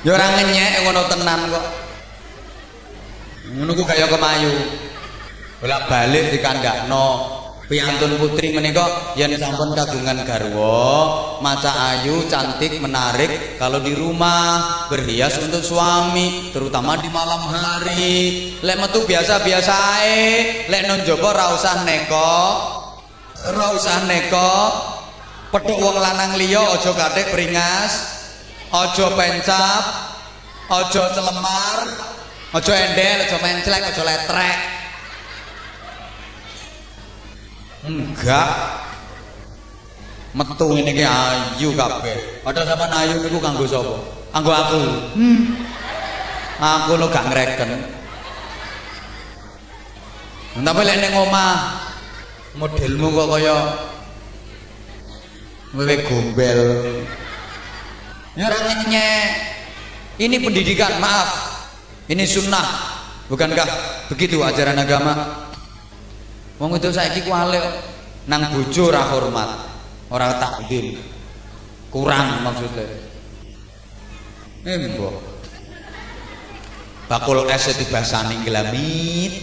Ya ora ngenyek ngono tenan kok. Ngono ku kaya kemayu. Bolak-balik dikandakno. Piyantun putri menika yen sampun kagungan garwa, maca ayu, cantik, menarik kalau di rumah, berhias untuk suami, terutama di malam hari. Lek metu biasa-biasa ae, lek nang jaba ora usah neko. Ora usah neko. Petuk wong lanang liya aja kathik beringas, ojo pencap ojo celemar ojo endel ojo menclek ojo letrek. Enggak. Metu ini ki ayu kabeh. Padahal sampean ayu niku kanggo sapa? Kanggo aku. Hmm. aku lo gak ngreken. Tapi lek ning omah modelmu kok kaya wewe gombel Nyerangnya ini pendidikan, maaf. Ini sunnah. Bukankah begitu ajaran agama? Wong itu saiki kuale nang bojo ora hormat, ora takdim. Kurang maksudnya. Embo. Bakul es dibasani gelamit.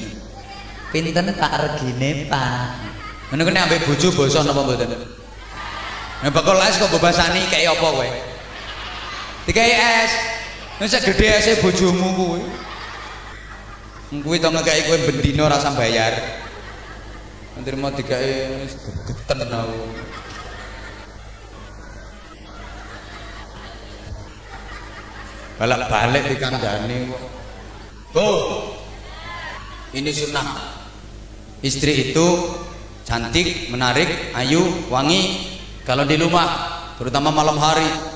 Pinten tak regine, Pak? Ngono kene ambek bojo basa napa mboten? Nek bakul es kok bebasani kayak apa kowe? Dikai es wis gede ese bojomu kuwi. Kuwi to ngekeki kowe bendina rasa bayar Nanti mau dikai geten aku balak balik di kandani kok. Bu ini sunnah. Istri itu cantik menarik ayu wangi kalau di rumah terutama malam hari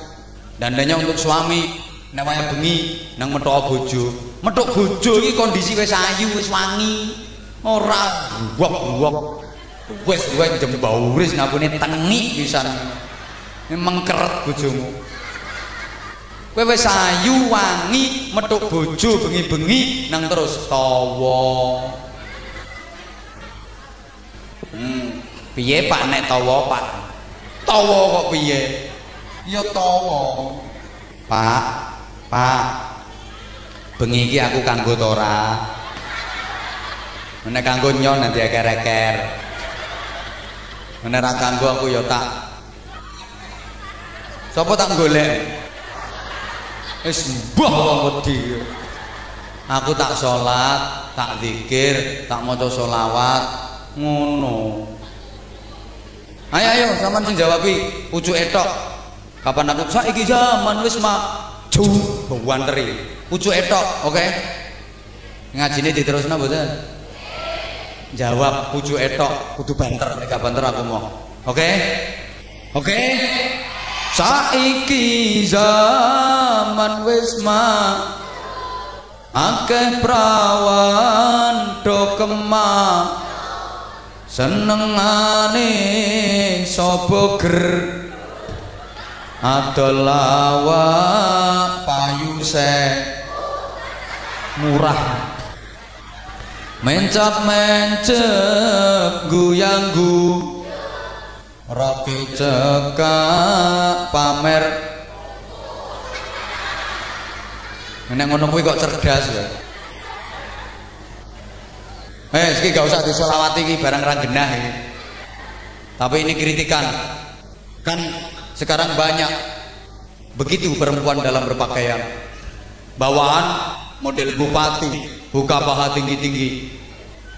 dandanya untuk suami namanya bengi nang metok bojo. Metok bojo iki kondisi wis ayu wis wangi. Ora wok-wok wis wis jembauris ngapune tengi pisan. Memang keret bojomu. Kowe wis ayu wangi metuk bojo bengi-bengi nang terus tawa hmm piye Pak? Nek tawa Pak? Tawa kok piye ya tawa Pak Pak. Bengi iki aku kanggo to ora? Nek kanggo nyon nanti eker-eker. Nek ra kanggo aku ya tak. Sapa tak golek? Wis mbah wedi. Aku tak salat tak zikir tak maca selawat. Ngono. Ayo ayo sampean sing jawabi pucuk etok Kapan aku saiki zaman wis maju buanteri. Pucuk etok, oke? Okay? Ngajine diterusno mboten? Jawab pucuk etok kudu banter nek banter aku mau. Oke? Okay? Oke? Okay? Saiki zaman wis akeh prawan do kemah senengane sapa ger adolawa payu se murah mencap mencep guyang gu rapi cekak pamer Nek ngono kuwi kok cerdas ya. Eh, iki gak usah disolawati iki barang ra genah iki. Tapi ini kritikan. Kan sekarang banyak begitu perempuan dalam berpakaian. Bawaan model bupati, buka paha tinggi-tinggi.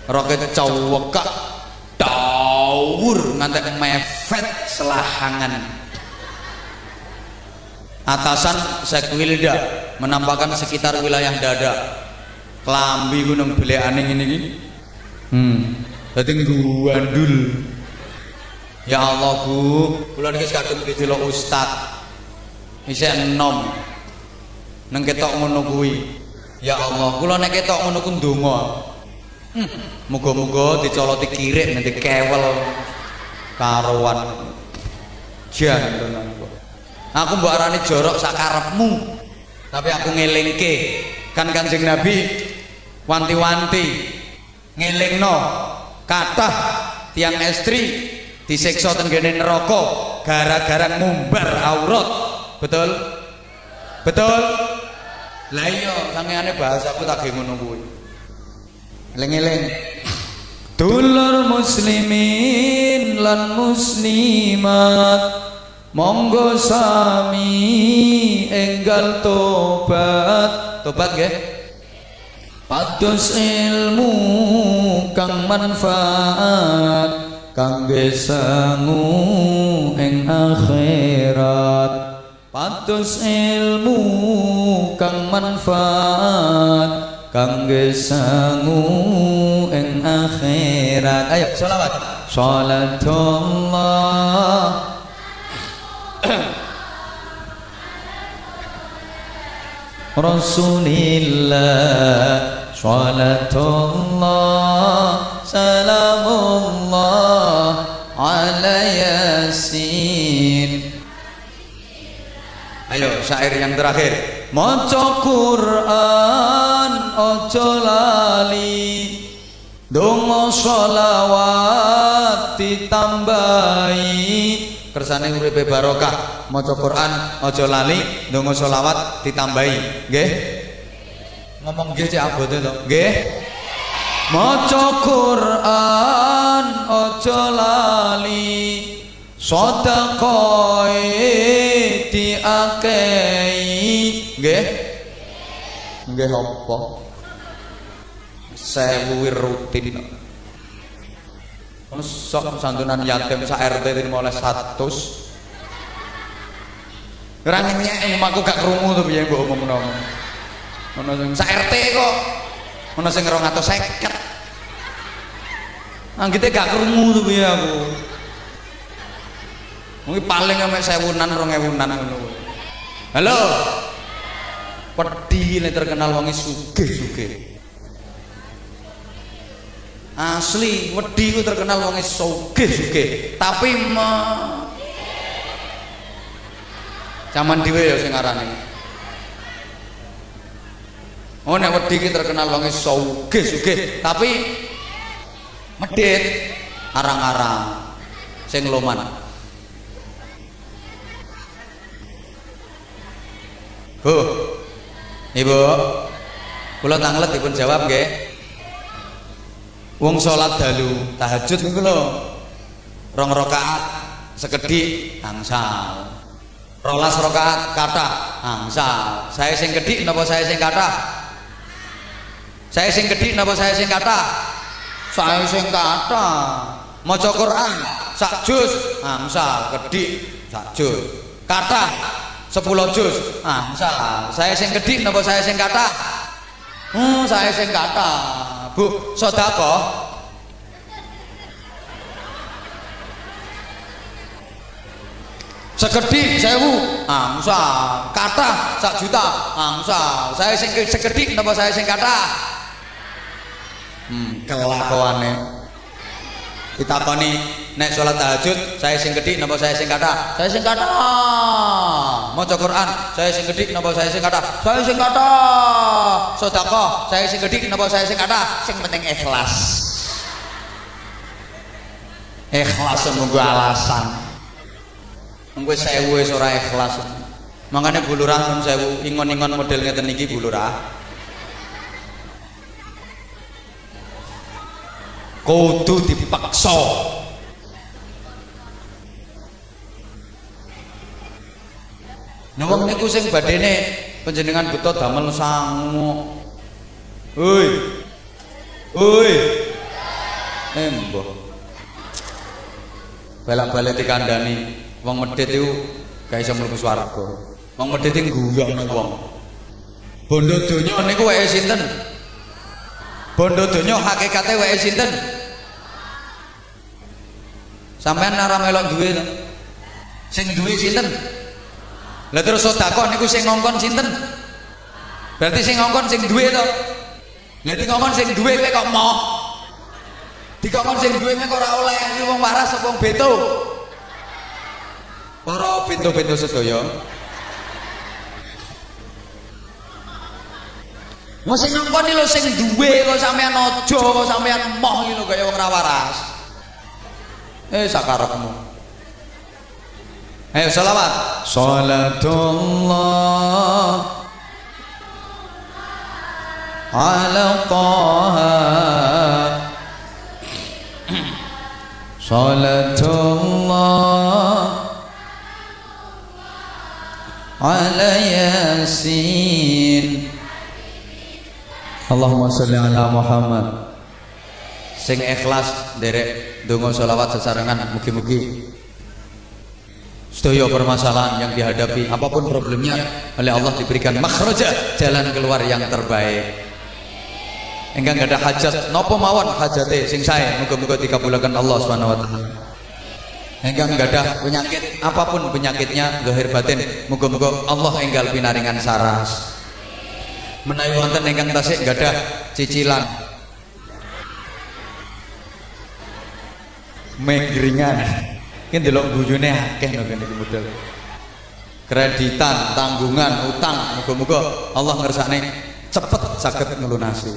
Roket cowok daur ngantek mefet selahangan atasan sekwilda menampakkan sekitar wilayah dada kelambi gunung beli aneh ini hmm jadi gandul ya Allah bu. Kula niki kadung didelok ustad. Isih enom. Nang ketok ngono kuwi. Ya Allah kula nek ketok ngono ku ndonga. Hmm. muga-muga dicoloti kirik nanti kewel karuan. Jan tenan aku mbok arani jorok sakarepmu tapi aku ngelingke. Kan kanjeng nabi wanti-wanti ngelingno kathah tiang estri disiksa tenggene neraka gara-gara ngumbar aurat. Betul? Betul? Lah iya sangengane bahasaku tak ngono kuwi. Eling-eling. Dulur muslimin lan muslimat monggo sami enggal tobat. Tobat nggih? Patus ilmu kang manfaat kangge sangu ing akhirat. Patus ilmu kang manfaat kangge sangu ing akhirat. Ayo selawat. Salatullah Rasulillah Salatullah Salamullah Ala Yasin Ayo syair yang terakhir. Maca Quran Ojo lali. Dongo sholawat ditambahi. Kersane uripe barokah. Maca Quran aja lali ndonga selawat ditambahi. Nggih? Ngomong nggih cek abote to? Nggih maca Quran aja lali. Sedekah diakei. Nggih? Nggih apa? Sewu rutin sok santunan yatim sa RT oleh 100 ora nyek aku gak krungu to piye mbok omongno ono sing sa RT kok ono sing 250 anggite gak krungu to piye aku. Mungkin paling ame sewunan rong ewunan ngono. Halo. Pedhi terkenal wangi sugih-sugih. Asli wedi ku terkenal wong sugih-sugih. Tapi me... zaman dhewe ya sing arane oh nek wedi ki terkenal wong sugih-sugih tapi medit arang-arang sing loman Bu Ibu kula tanglet dipun jawab nggih Wong sholat dalu tahajud niku lho. Rong rakaat sekedhik angsal. Rolas rakaat kata angsal. Saya sing kedhik napa saya sing kata? Saya sing kedhik napa saya sing kata? Saya sing kata. Maca Quran sak juz angsal kedhik sak juz. Kata 10 juz angsal. Saya sing kedhik napa saya sing kata? Hmm, saya sing kata. Bu, sodako sekedhik sewu angsal kata sak juta angsal saya sing sekedhik napa saya sing kata hmm kelakuane ditakoni nek sholat tahajud saya sing gede napa saya sing kata saya sing kata maca Quran saya sing gede napa saya sing kata saya sing kata sedekah saya sing gede napa saya sing kata sing penting ikhlas. Ikhlas munggo alasan. Munggo sewu wis ora ikhlas. Makanya bulurah nun sewu. Ingon-ingon model ngeten iki bulurah kudu dipaksa wong niku sing badene panjenengan buta damel sangu. Hoi. Hoi. Embo. Balak-balik dikandani wong medhit iku gak iso mlebu swarga. Wong medhit iki ngguyang wong. Bondo donya niku wae sinten? Bondo donya hakikate wae sinten? Sampean ora melok duwe to. Sing duwe sinten? Lah terus sedekah niku sing ngongkon sinten? Berarti sing ngongkon sing duwe to. Lah ngongkon sing duwe kok mau. Dikongkon sing duwe kok ora oleh iki wong waras apa wong beto. Para bento-bento sedaya. Wong sing ngongkon lho sing duwe kok sampean aja kok sampean moh iki lho kaya wong ra waras. Eh sakarepmu. Ayo salawat. Salatullah. Ala taha. Salatullah. Ala yasin. Allahumma salli ala Muhammad. Sing ikhlas derek dongo sholawat sesarengan mugi-mugi. Sedaya permasalahan yang dihadapi apa pun problemnya oleh Allah diberikan makhraja jalan keluar yang terbaik. Enggak ada hajat nopo mawon hajate sing sae muga-muga dikabulkan Allah taala. Enggak enggak ada penyakit apa pun penyakitnya zahir batin muga-muga Allah enggal pinaringan saras. Menawi wonten ingkang tasik enggak ada cicilan menggeringan ini delok bujune akeh lho kene model kreditan tanggungan utang muga-muga Allah ngersakne cepet saged ngelunasi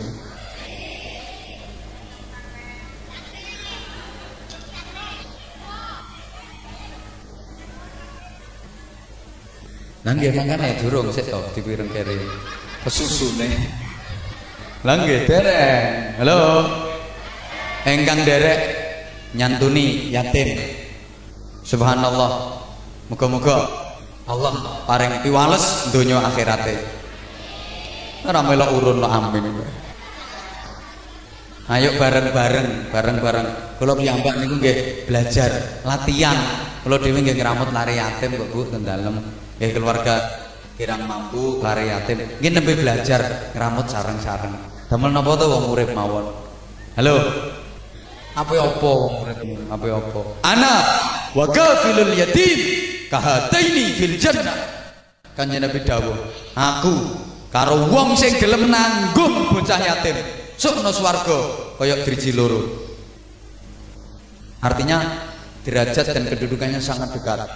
Lah nggih mangkane durung sik to dipireng kere. Pesusune. Lah nggih dereng. Halo. Engkang derek nyantuni yatim. Subhanallah. Muga-muga Allah paring piwales donya akhirate. Ora melok urun lo amin. Ayo bareng-bareng bareng-bareng. Kula piyambak niku nggih belajar latihan. Kula dhewe nggih ngramut lari yatim kok Bu ten dalem. Nggih keluarga kirang mampu lari yatim. Nggih nembe belajar ngramut sareng-sareng. Damel napa to wong urip mawon? Halo apa apa wong muridmu? Apa apa? Ana wa ghafilul yatim kahataini fil jannah. Kanjeng Nabi dawuh, aku karo wong sing gelem nanggung bocah yatim sukna swarga kaya driji loro. Artinya derajat dan kedudukannya sangat dekat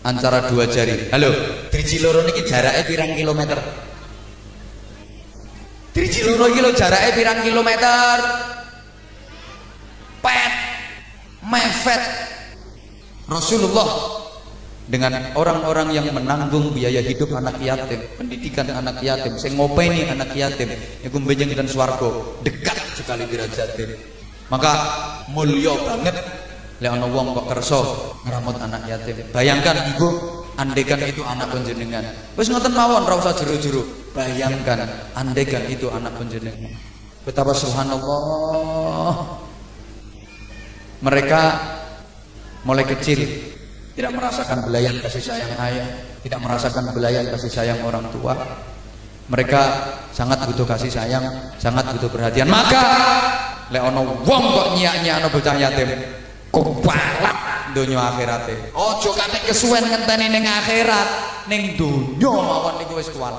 antara dua jari. Halo, driji loro niki jaraknya pirang kilometer? Driji loro iki lho jarake pirang kilometer? Pet mefet Rasulullah dengan orang-orang yang menanggung biaya hidup anak yatim, pendidikan anak yatim, saya ngopeni anak yatim, iku benjeng dan swargo dekat sekali derajatnya. Maka mulia banget lek ana wong kok kerso ngeramut anak yatim. Bayangkan ibu andekan itu anak panjenengan. Wis ngoten mawon ora usah jero-jero. Bayangkan andekan itu anak panjenengan. Betapa subhanallah mereka mulai kecil tidak merasakan belayan kasih sayang ayah, tidak merasakan belayan kasih sayang orang tua. Mereka sangat butuh kasih sayang, sangat butuh perhatian. Maka lek ono wong kok nyiak-nyiak ono bocah yatim, kepala dunia akhirat. Ojo kate kesuwen ngenteni ning akhirat, ning dunia mawon niku wis kuwat.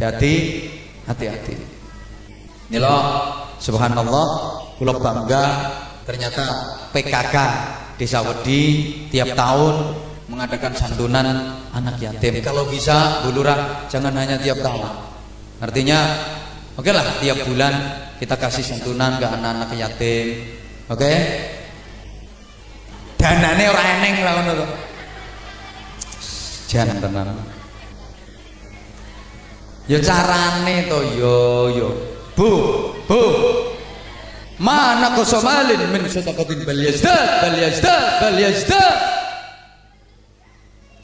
Jadi hati-hati. Nilo subhanallah kula bangga ternyata PKK Desa Wedi tiap tahun mengadakan santunan anak yatim. Kalau bisa, Bu Lurah jangan hanya tiap tahun. Artinya, oke okay lah tiap bulan kita kasih santunan ke anak-anak yatim. Oke? Okay? Danane ora eneng lah ngono to. Jan tenan. Ya carane to yo yo. Bu, bu, Mana kosomalin min sadaqatin bal yazdad bal yazdad bal yazdad.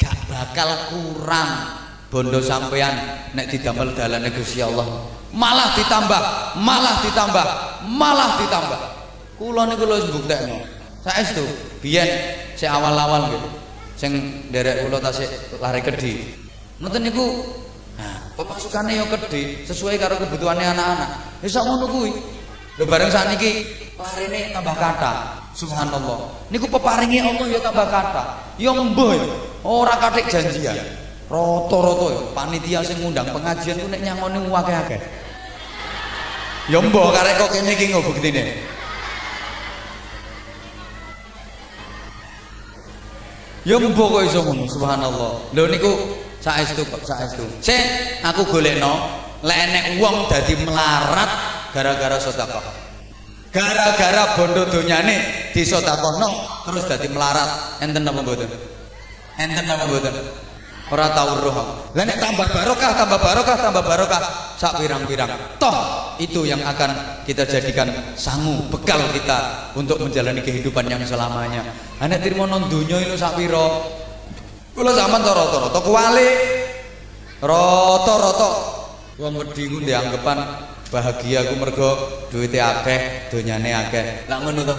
Gak bakal kurang bondo sampean nek didamel dalane Gusti Allah. Malah ditambah, malah ditambah, malah ditambah. Kula niku lho mbuktekno. Saestu biyen sing awal-awal gitu. Sing nderek kula tasik lari kedhi. Ngoten niku Nah, pemasukannya yang gede sesuai karo kebutuhannya anak-anak. Ya sak ngono kuwi. Lho bareng sakniki parine tambah kata. Subhanallah. Niku peparinge Allah ya tambah kata. Ya mbuh ya. Ora kathik janjian. Rata-rata ya panitia sing ngundang pengajian ku nek nyangoni akeh-akeh. Ya mbah karek kok kene iki ngobuktine. Ya mbah kok iso ngono subhanallah. Lho niku saestu kok saestu. Sing aku golekno lek enek wong dadi melarat gara-gara sedekah. Gara-gara bondo donyane disedekahno terus dadi melarat. Enten apa mboten? Enten apa mboten? Ora tau roh. Lah nek tambah barokah, tambah barokah, tambah barokah sak pirang-pirang. Toh itu yang akan kita jadikan sangu bekal kita untuk menjalani kehidupan yang selamanya. Nek trimono donya itu sak pira? Kula zaman rata-rata kuwali rata-rata wong wedi ku dianggepan bahagia aku mergo duitnya akeh donyane akeh. Lah ngono to?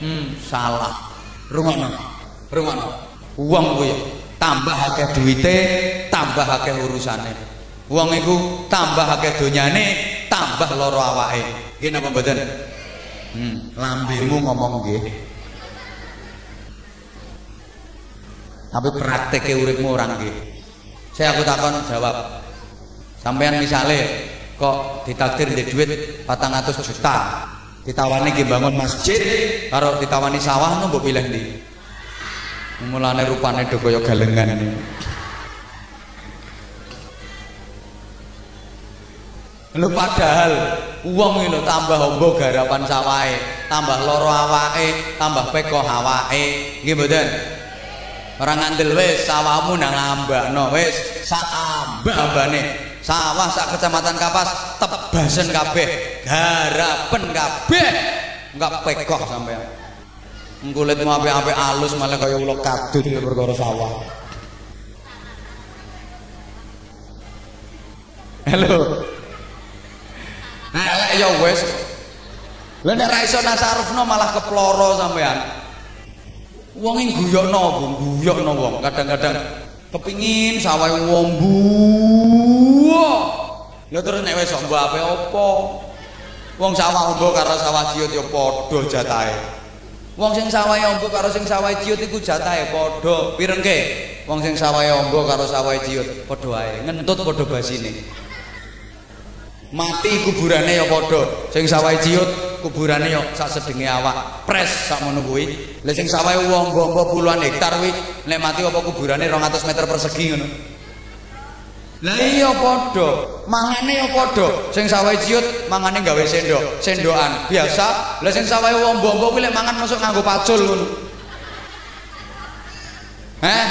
Hmm salah. Rungokno. Rungokno. Uang kuwi tambah akeh duite tambah akeh urusane. Uang iku tambah akeh donyane tambah loro awake. Nggih napa mboten? Hmm lambemu ngomong nggih. Tapi prakteknya uripmu orang nggih. Saya aku takon jawab. Sampean misalnya kok ditakdir di duit 400 juta ditawani ki bangun masjid karo ditawani sawah nu mbok pilih ndi mulane rupane do kaya galengan Lho padahal uang ini tambah ombo garapan sawahe, tambah loro awake, tambah peko awake. Nggih mboten? Ora ngandel wis sawahmu nang ambakno wis sak ambane sawah sak kecamatan Kapas tebasen kabeh garapen kabeh. Enggak pekok sampean. Kulitmu apik-apik alus malah kaya ulo kadut perkara sawah. Halo. Elek ya wis. Lha nek ra iso nasarufno malah keploro sampean. Wong guyokno guyokno wong. Kadang-kadang kepingin sawah wombu Lha terus nek wis ombo ape apa? Wong sawah ombo karo sawah ciut ya padha jatahe. Wong sing sawah ombo karo sing sawah ciut iku jatahe padha. Pirengke? Wong sing sawah ombo karo sawah ciut padha ae. Ngentut padha basine. Mati kuburane ya padha. Sing sawah ciut kuburane ya sak sedenge awak. Pres sak ngono kuwi. Lah sing sawah ombo-ombo puluhan hektar kuwi nek mati apa kuburane 200 meter persegi ngono. Lah iya padha, mangane ya padha. Sing sawahe ciut mangane gawe sendok, sendokan. Biasa. Lah sing sawahe wombo-wombo kuwi lek mangan masuk nganggo pacul ngono. Heh?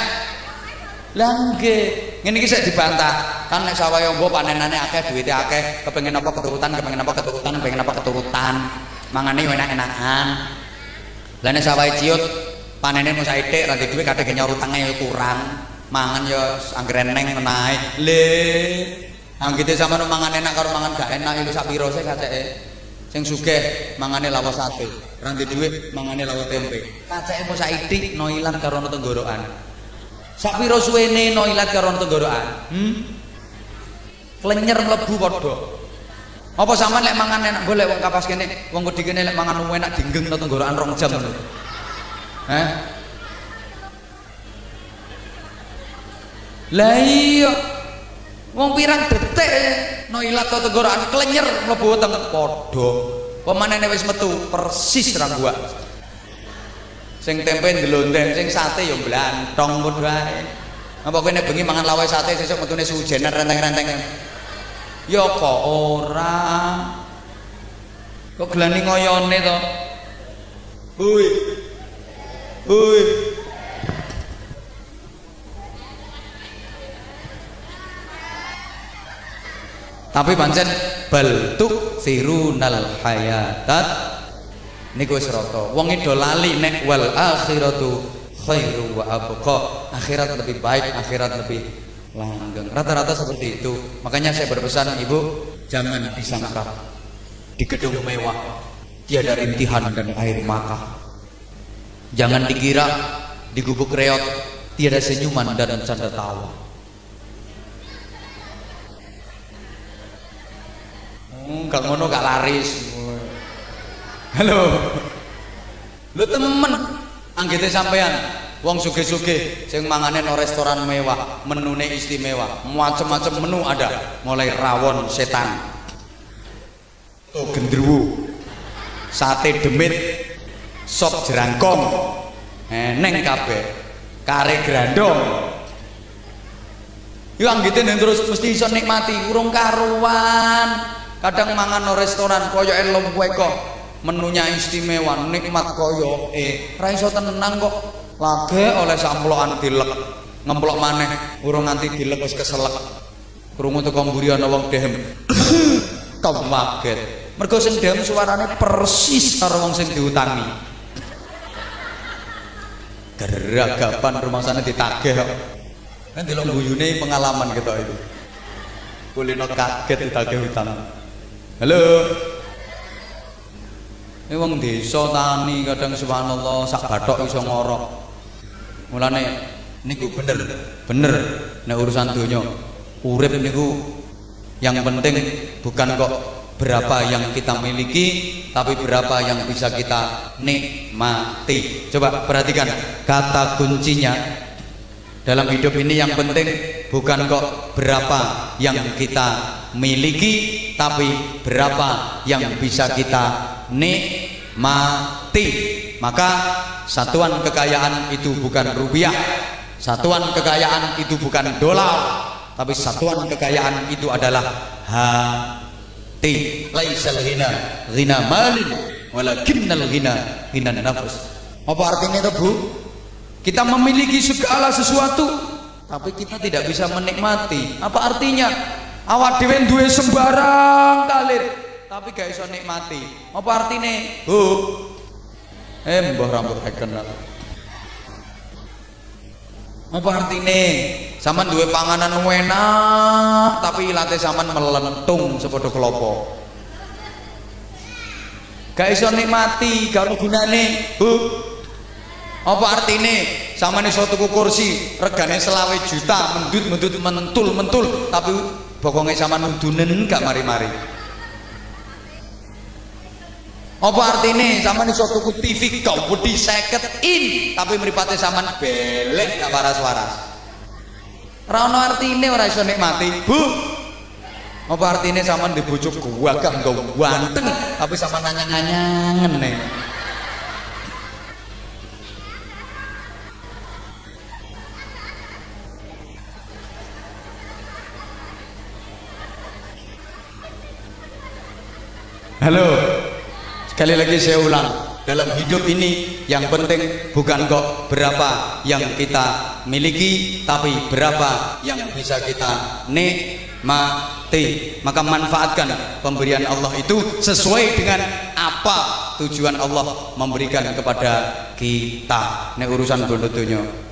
Lah nggih, ngene iki sik dibantah. Kan nek sawahe wombo panenane akeh, duwite akeh, kepengin apa keturutan, kepengin apa keturutan, kepengin apa keturutan. Mangane enak-enakan. Lah nek sawahe ciut panene mung saithik, ra duwe kadhe utange kurang. Mangan ya anggere neng naik le anggite sampean mangan enak karo mangan gak enak itu sak piro sih kaceke sing sugih mangane lawas sate. Ranti dhuwit mangane lawas tempe. Kaceke mung saithik no ilang karo tenggorokan. Sak piro suwene no ilang karo tenggorokan? Hmm? Klenyer mlebu padha. Apa sampean lek mangan enak golek wong kapas kene wong wedi kene lek mangan enak dinggeng tenggorokan rong jam ngono? Heh Lah iya. Wong pirang detik no ilat to tenggorokan klenyer mlebu weteng. Padha. pemanene wis metu? Persis ra gua sing tempe ndelondeng sing sate ya blantong padha wae apa kowe nek bengi mangan lawe sate sesuk metune sujenan renteng-renteng. Ya kok ora? Kok gelani ngoyone to? Hui Hui tapi pancen bal tuk sirunal hayatat. Niku wis rata. Wong itu lali nek wal akhiratu khairu wa abqa. Akhirat lebih baik akhirat lebih langgeng. Rata-rata seperti itu. Makanya saya berpesan ibu jangan disangka di gedung mewah tiada rintihan dan air mata. Jangan dikira di gubuk reot tiada senyuman dan canda tawa gak ngono gak laris? Halo. Lu temen anggite sampean wong suge-suge sing mangane no restoran mewah menune istimewa. Macam-macam menu ada mulai rawon setan. Oh gendruwo. Sate demit sop jerangkong. Eneng kabeh. Kare grandong. Yo anggite terus mesti iso nikmati urung karuan kadang mangan no restoran koyo elom kok. Menunya istimewa nikmat koyo eh raiso tenang kok. Lagi oleh samplokan dilek. Ngemplok maneh urung nganti dilek wis keselek krungu teko mburi ana wong dehem kaget mergo sing dehem suarane persis karo wong sing diutangi. Geragapan rumah sana ditagih kok. Kan delok guyune pengalaman gitu itu. Kulino kaget ditagih utang Halo. Ini wong desa tani kadang subhanallah sak bathok iso ngorok. Mulane niku bener, bener nek urusan donya. Urip niku yang penting bukan kok berapa yang kita miliki tapi berapa yang bisa kita nikmati. Coba perhatikan kata kuncinya dalam hidup ini yang penting bukan kok berapa yang kita miliki tapi berapa yang bisa kita nikmati? Maka satuan kekayaan itu bukan rupiah. Satuan kekayaan itu bukan dolar. Tapi satuan kekayaan itu adalah hati. Laisal ghina ghina malin walakinnal ghina ghina nafs apa artinya itu Bu? Kita memiliki segala sesuatu tapi kita tidak bisa menikmati. Apa artinya awak dhewe duwe sembarang kalir tapi gak iso nikmati. Apa artine? Bu. Eh mbah rambut kenal apa artine? Saman duwe panganan enak tapi ilate saman melentung sepodo kelopo. Gak iso nikmati gak ono gunane. Bu. Apa artine? Sama nih suatu kursi regane selawe juta mendut mendut mentul mentul tapi Pokoknya sama nudunen gak mari-mari. Apa artinya sama nih suatu TV kau budi seket in tapi meripati sama belek gak waras-waras. Rano artinya orang iso nikmati, Bu. Apa artinya sama dibujuk gua gak ganteng tapi sama nanya-nanyangen nih. Halo. Sekali lagi saya ulang, dalam hidup ini yang penting bukan kok berapa yang kita miliki, tapi berapa yang bisa kita nikmati. Maka manfaatkan pemberian Allah itu sesuai dengan apa tujuan Allah memberikan kepada kita. Ini urusan bondo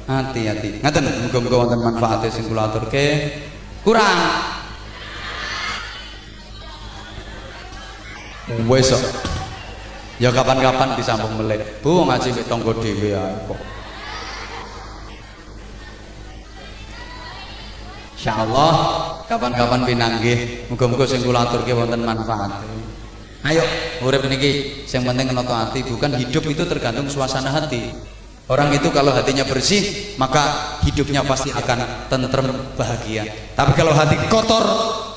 Hati-hati. Ngaten muga-muga wonten manfaate sing kula aturke. Kurang wes ya kapan-kapan disambung melek. Bu ngaji mek tangga dhewe ae kok. Insyaallah kapan-kapan pinanggih. Muga-muga sing kula aturke wonten manfaat. Ayo urip niki. Sing penting nata hati bukan hidup itu tergantung suasana hati. Orang itu kalau hatinya bersih, maka hidupnya pasti akan tentrem bahagia. Tapi kalau hati kotor,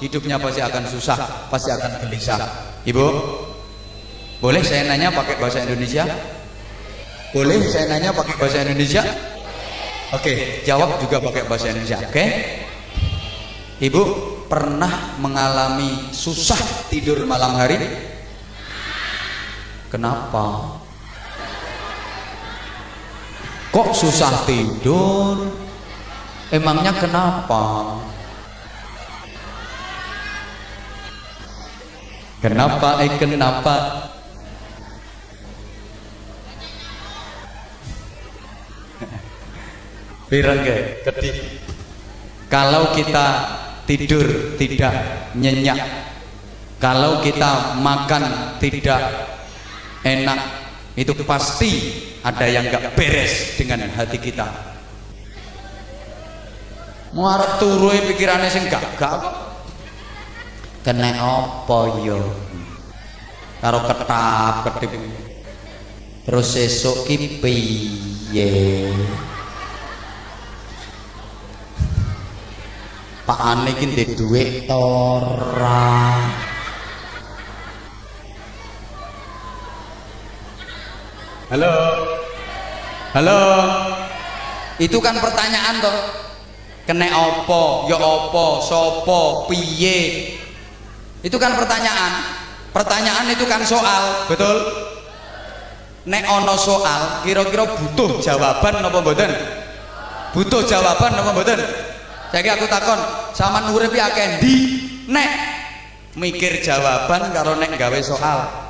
hidupnya pasti akan susah, pasti akan gelisah. Ibu, Boleh saya nanya pakai bahasa Indonesia? Boleh saya nanya pakai bahasa Indonesia? Oke, jawab juga pakai bahasa Indonesia. Oke? Ibu pernah mengalami susah tidur malam hari? Kenapa? Kok susah tidur? Emangnya kenapa? Kenapa? Eh kenapa? Pirang Ketik. Kalau kita tidur tidak nyenyak, kalau kita makan tidak enak, itu pasti ada yang gak beres dengan hati kita. Muarep turu pikirannya sing gak gak kena apa yo karo ketap ketip terus sesuk ki piye Pak Ane ki ndek dhuwit ora. Halo. Halo. Itu kan pertanyaan toh. Kena opo, ya opo, sopo, piye. Itu kan pertanyaan. Pertanyaan itu kan soal, betul? Nek ono soal, kira-kira butuh jawaban napa mboten? Butuh jawaban napa mboten? Saiki aku takon, sama urip ya ndi nek mikir jawaban karo nek gawe soal.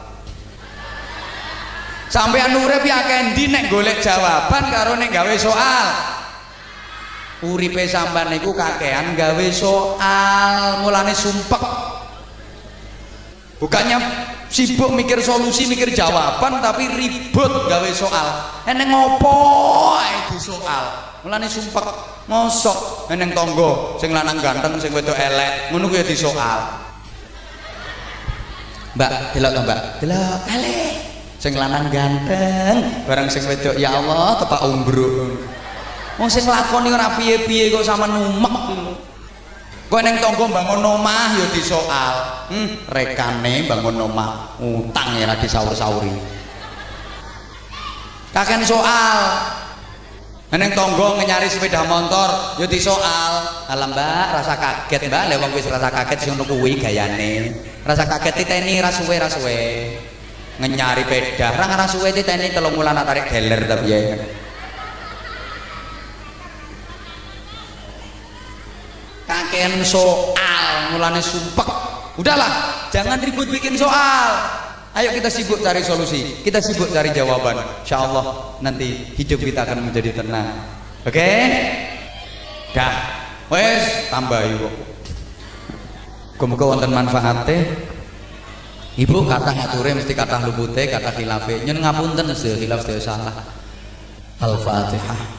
Sampeyan urip ya akeh ndi nek golek jawaban karo nek gawe soal. Uripe sampean niku kakean gawe soal, mulane sumpek. Bukannya sibuk mikir solusi, mikir jawaban tapi ribut gawe soal. Eneng ngopo di soal. Mulane sumpek mosok eneng tonggo sing lanang ganteng sing wedok elek ngono kuwi ya disoal. Mbak, delok to, Mbak. Delok elek. Sing lanang ganteng, barang sing wedok ya Allah tepak umbruk. Wong sing lakoni ora piye-piye kok sama numek. Kok neng tonggo bangun omah ya disoal. Hmm, rekane bangun omah, utang ya lagi sahur-sahuri. Kaken soal, Neng tonggo nyari sepeda motor, yo soal. Alam Mbak, rasa kaget Mbak, wong wis rasa kaget sing ngono kuwi gayane. Rasa kaget titeni ra suwe ra suwe. Ngenyari peda, ra ra suwe titeni telung wulan tarik deler tapi ya. Kakean soal, mulane sumpek. Udahlah, jangan ribut bikin soal. Ayo kita sibuk cari solusi, kita sibuk cari jawaban. Insya Allah nanti hidup kita akan menjadi tenang. Oke? Okay? Dah. Wes tambah yuk. Muga wonten manfaate. Ibu kata ngature mesti kata lupute, kata khilafe. Nyen ngapunten sedaya khilaf salah. Al-Fatihah.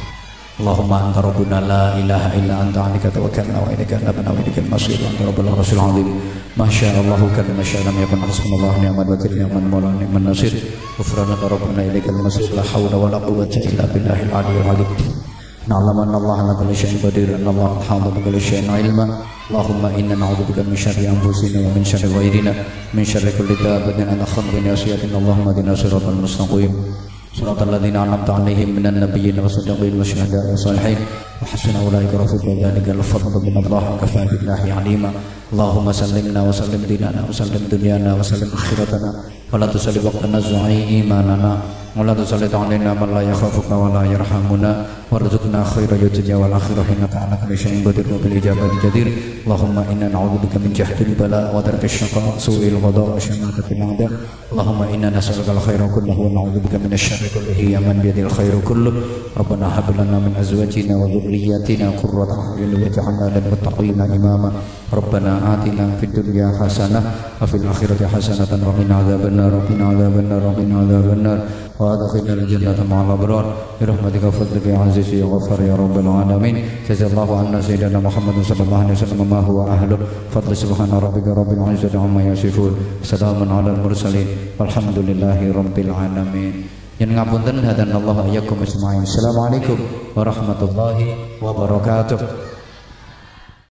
اللهم انت ربنا لا اله الا انت عليك توكلنا واليك انبنا واليك المصير انت رب العرش العظيم ما شاء الله كان ما شاء لم يكن حسبنا الله نعم الوكيل نعم المولى نعم النصير غفرانك ربنا اليك المصير لا حول ولا قوه الا بالله العلي العظيم نعلم ان الله على كل شيء قدير ان الله حاضر بكل شيء علما اللهم انا نعوذ بك من شر انفسنا ومن شر غيرنا من شر كل دابه انا خلق ناسيه اللهم اهدنا صراط المستقيم صراط الذين أنعمت عليهم من النبيين والصديقين والشهداء والصالحين وحسن أولئك رفيقا ذلك الفضل من الله وكفى بالله عليما اللهم سلمنا وسلم ديننا وسلم دنيانا وسلم آخرتنا ولا تسلم وقتنا الزعي إيماننا ولا تسلط علينا من لا يخافك ولا يرحمنا وارزقنا خير الدنيا والآخرة إنك على كل شيء قدير وبالإجابة جدير اللهم إنا نعوذ بك من جهد البلاء ودرك الشقاء سوء القضاء وشماتة الأعداء اللهم إنا نسألك الخير كله ونعوذ بك من الشر كله يا من بيده الخير كله ربنا هب لنا من أزواجنا وذرياتنا ذرياتنا قرة أعين واجعلنا للمتقين إماما ربنا آتنا في الدنيا حسنة وفي الآخرة حسنة وقنا عذاب النار وقنا عذاب النار وقنا عذاب النار وادخلنا الجنة مع الأبرار برحمتك وفضلك يا عزيز يا غفار يا رب العالمين جزا الله عنا سيدنا محمد صلى الله عليه وسلم ما هو أهله فضل سبحان ربك رب العزة عما يصفون سلام على المرسلين والحمد لله رب العالمين Yang ngapunten hadan Allah ayakum ajma'in. Assalamualaikum warahmatullahi wabarakatuh.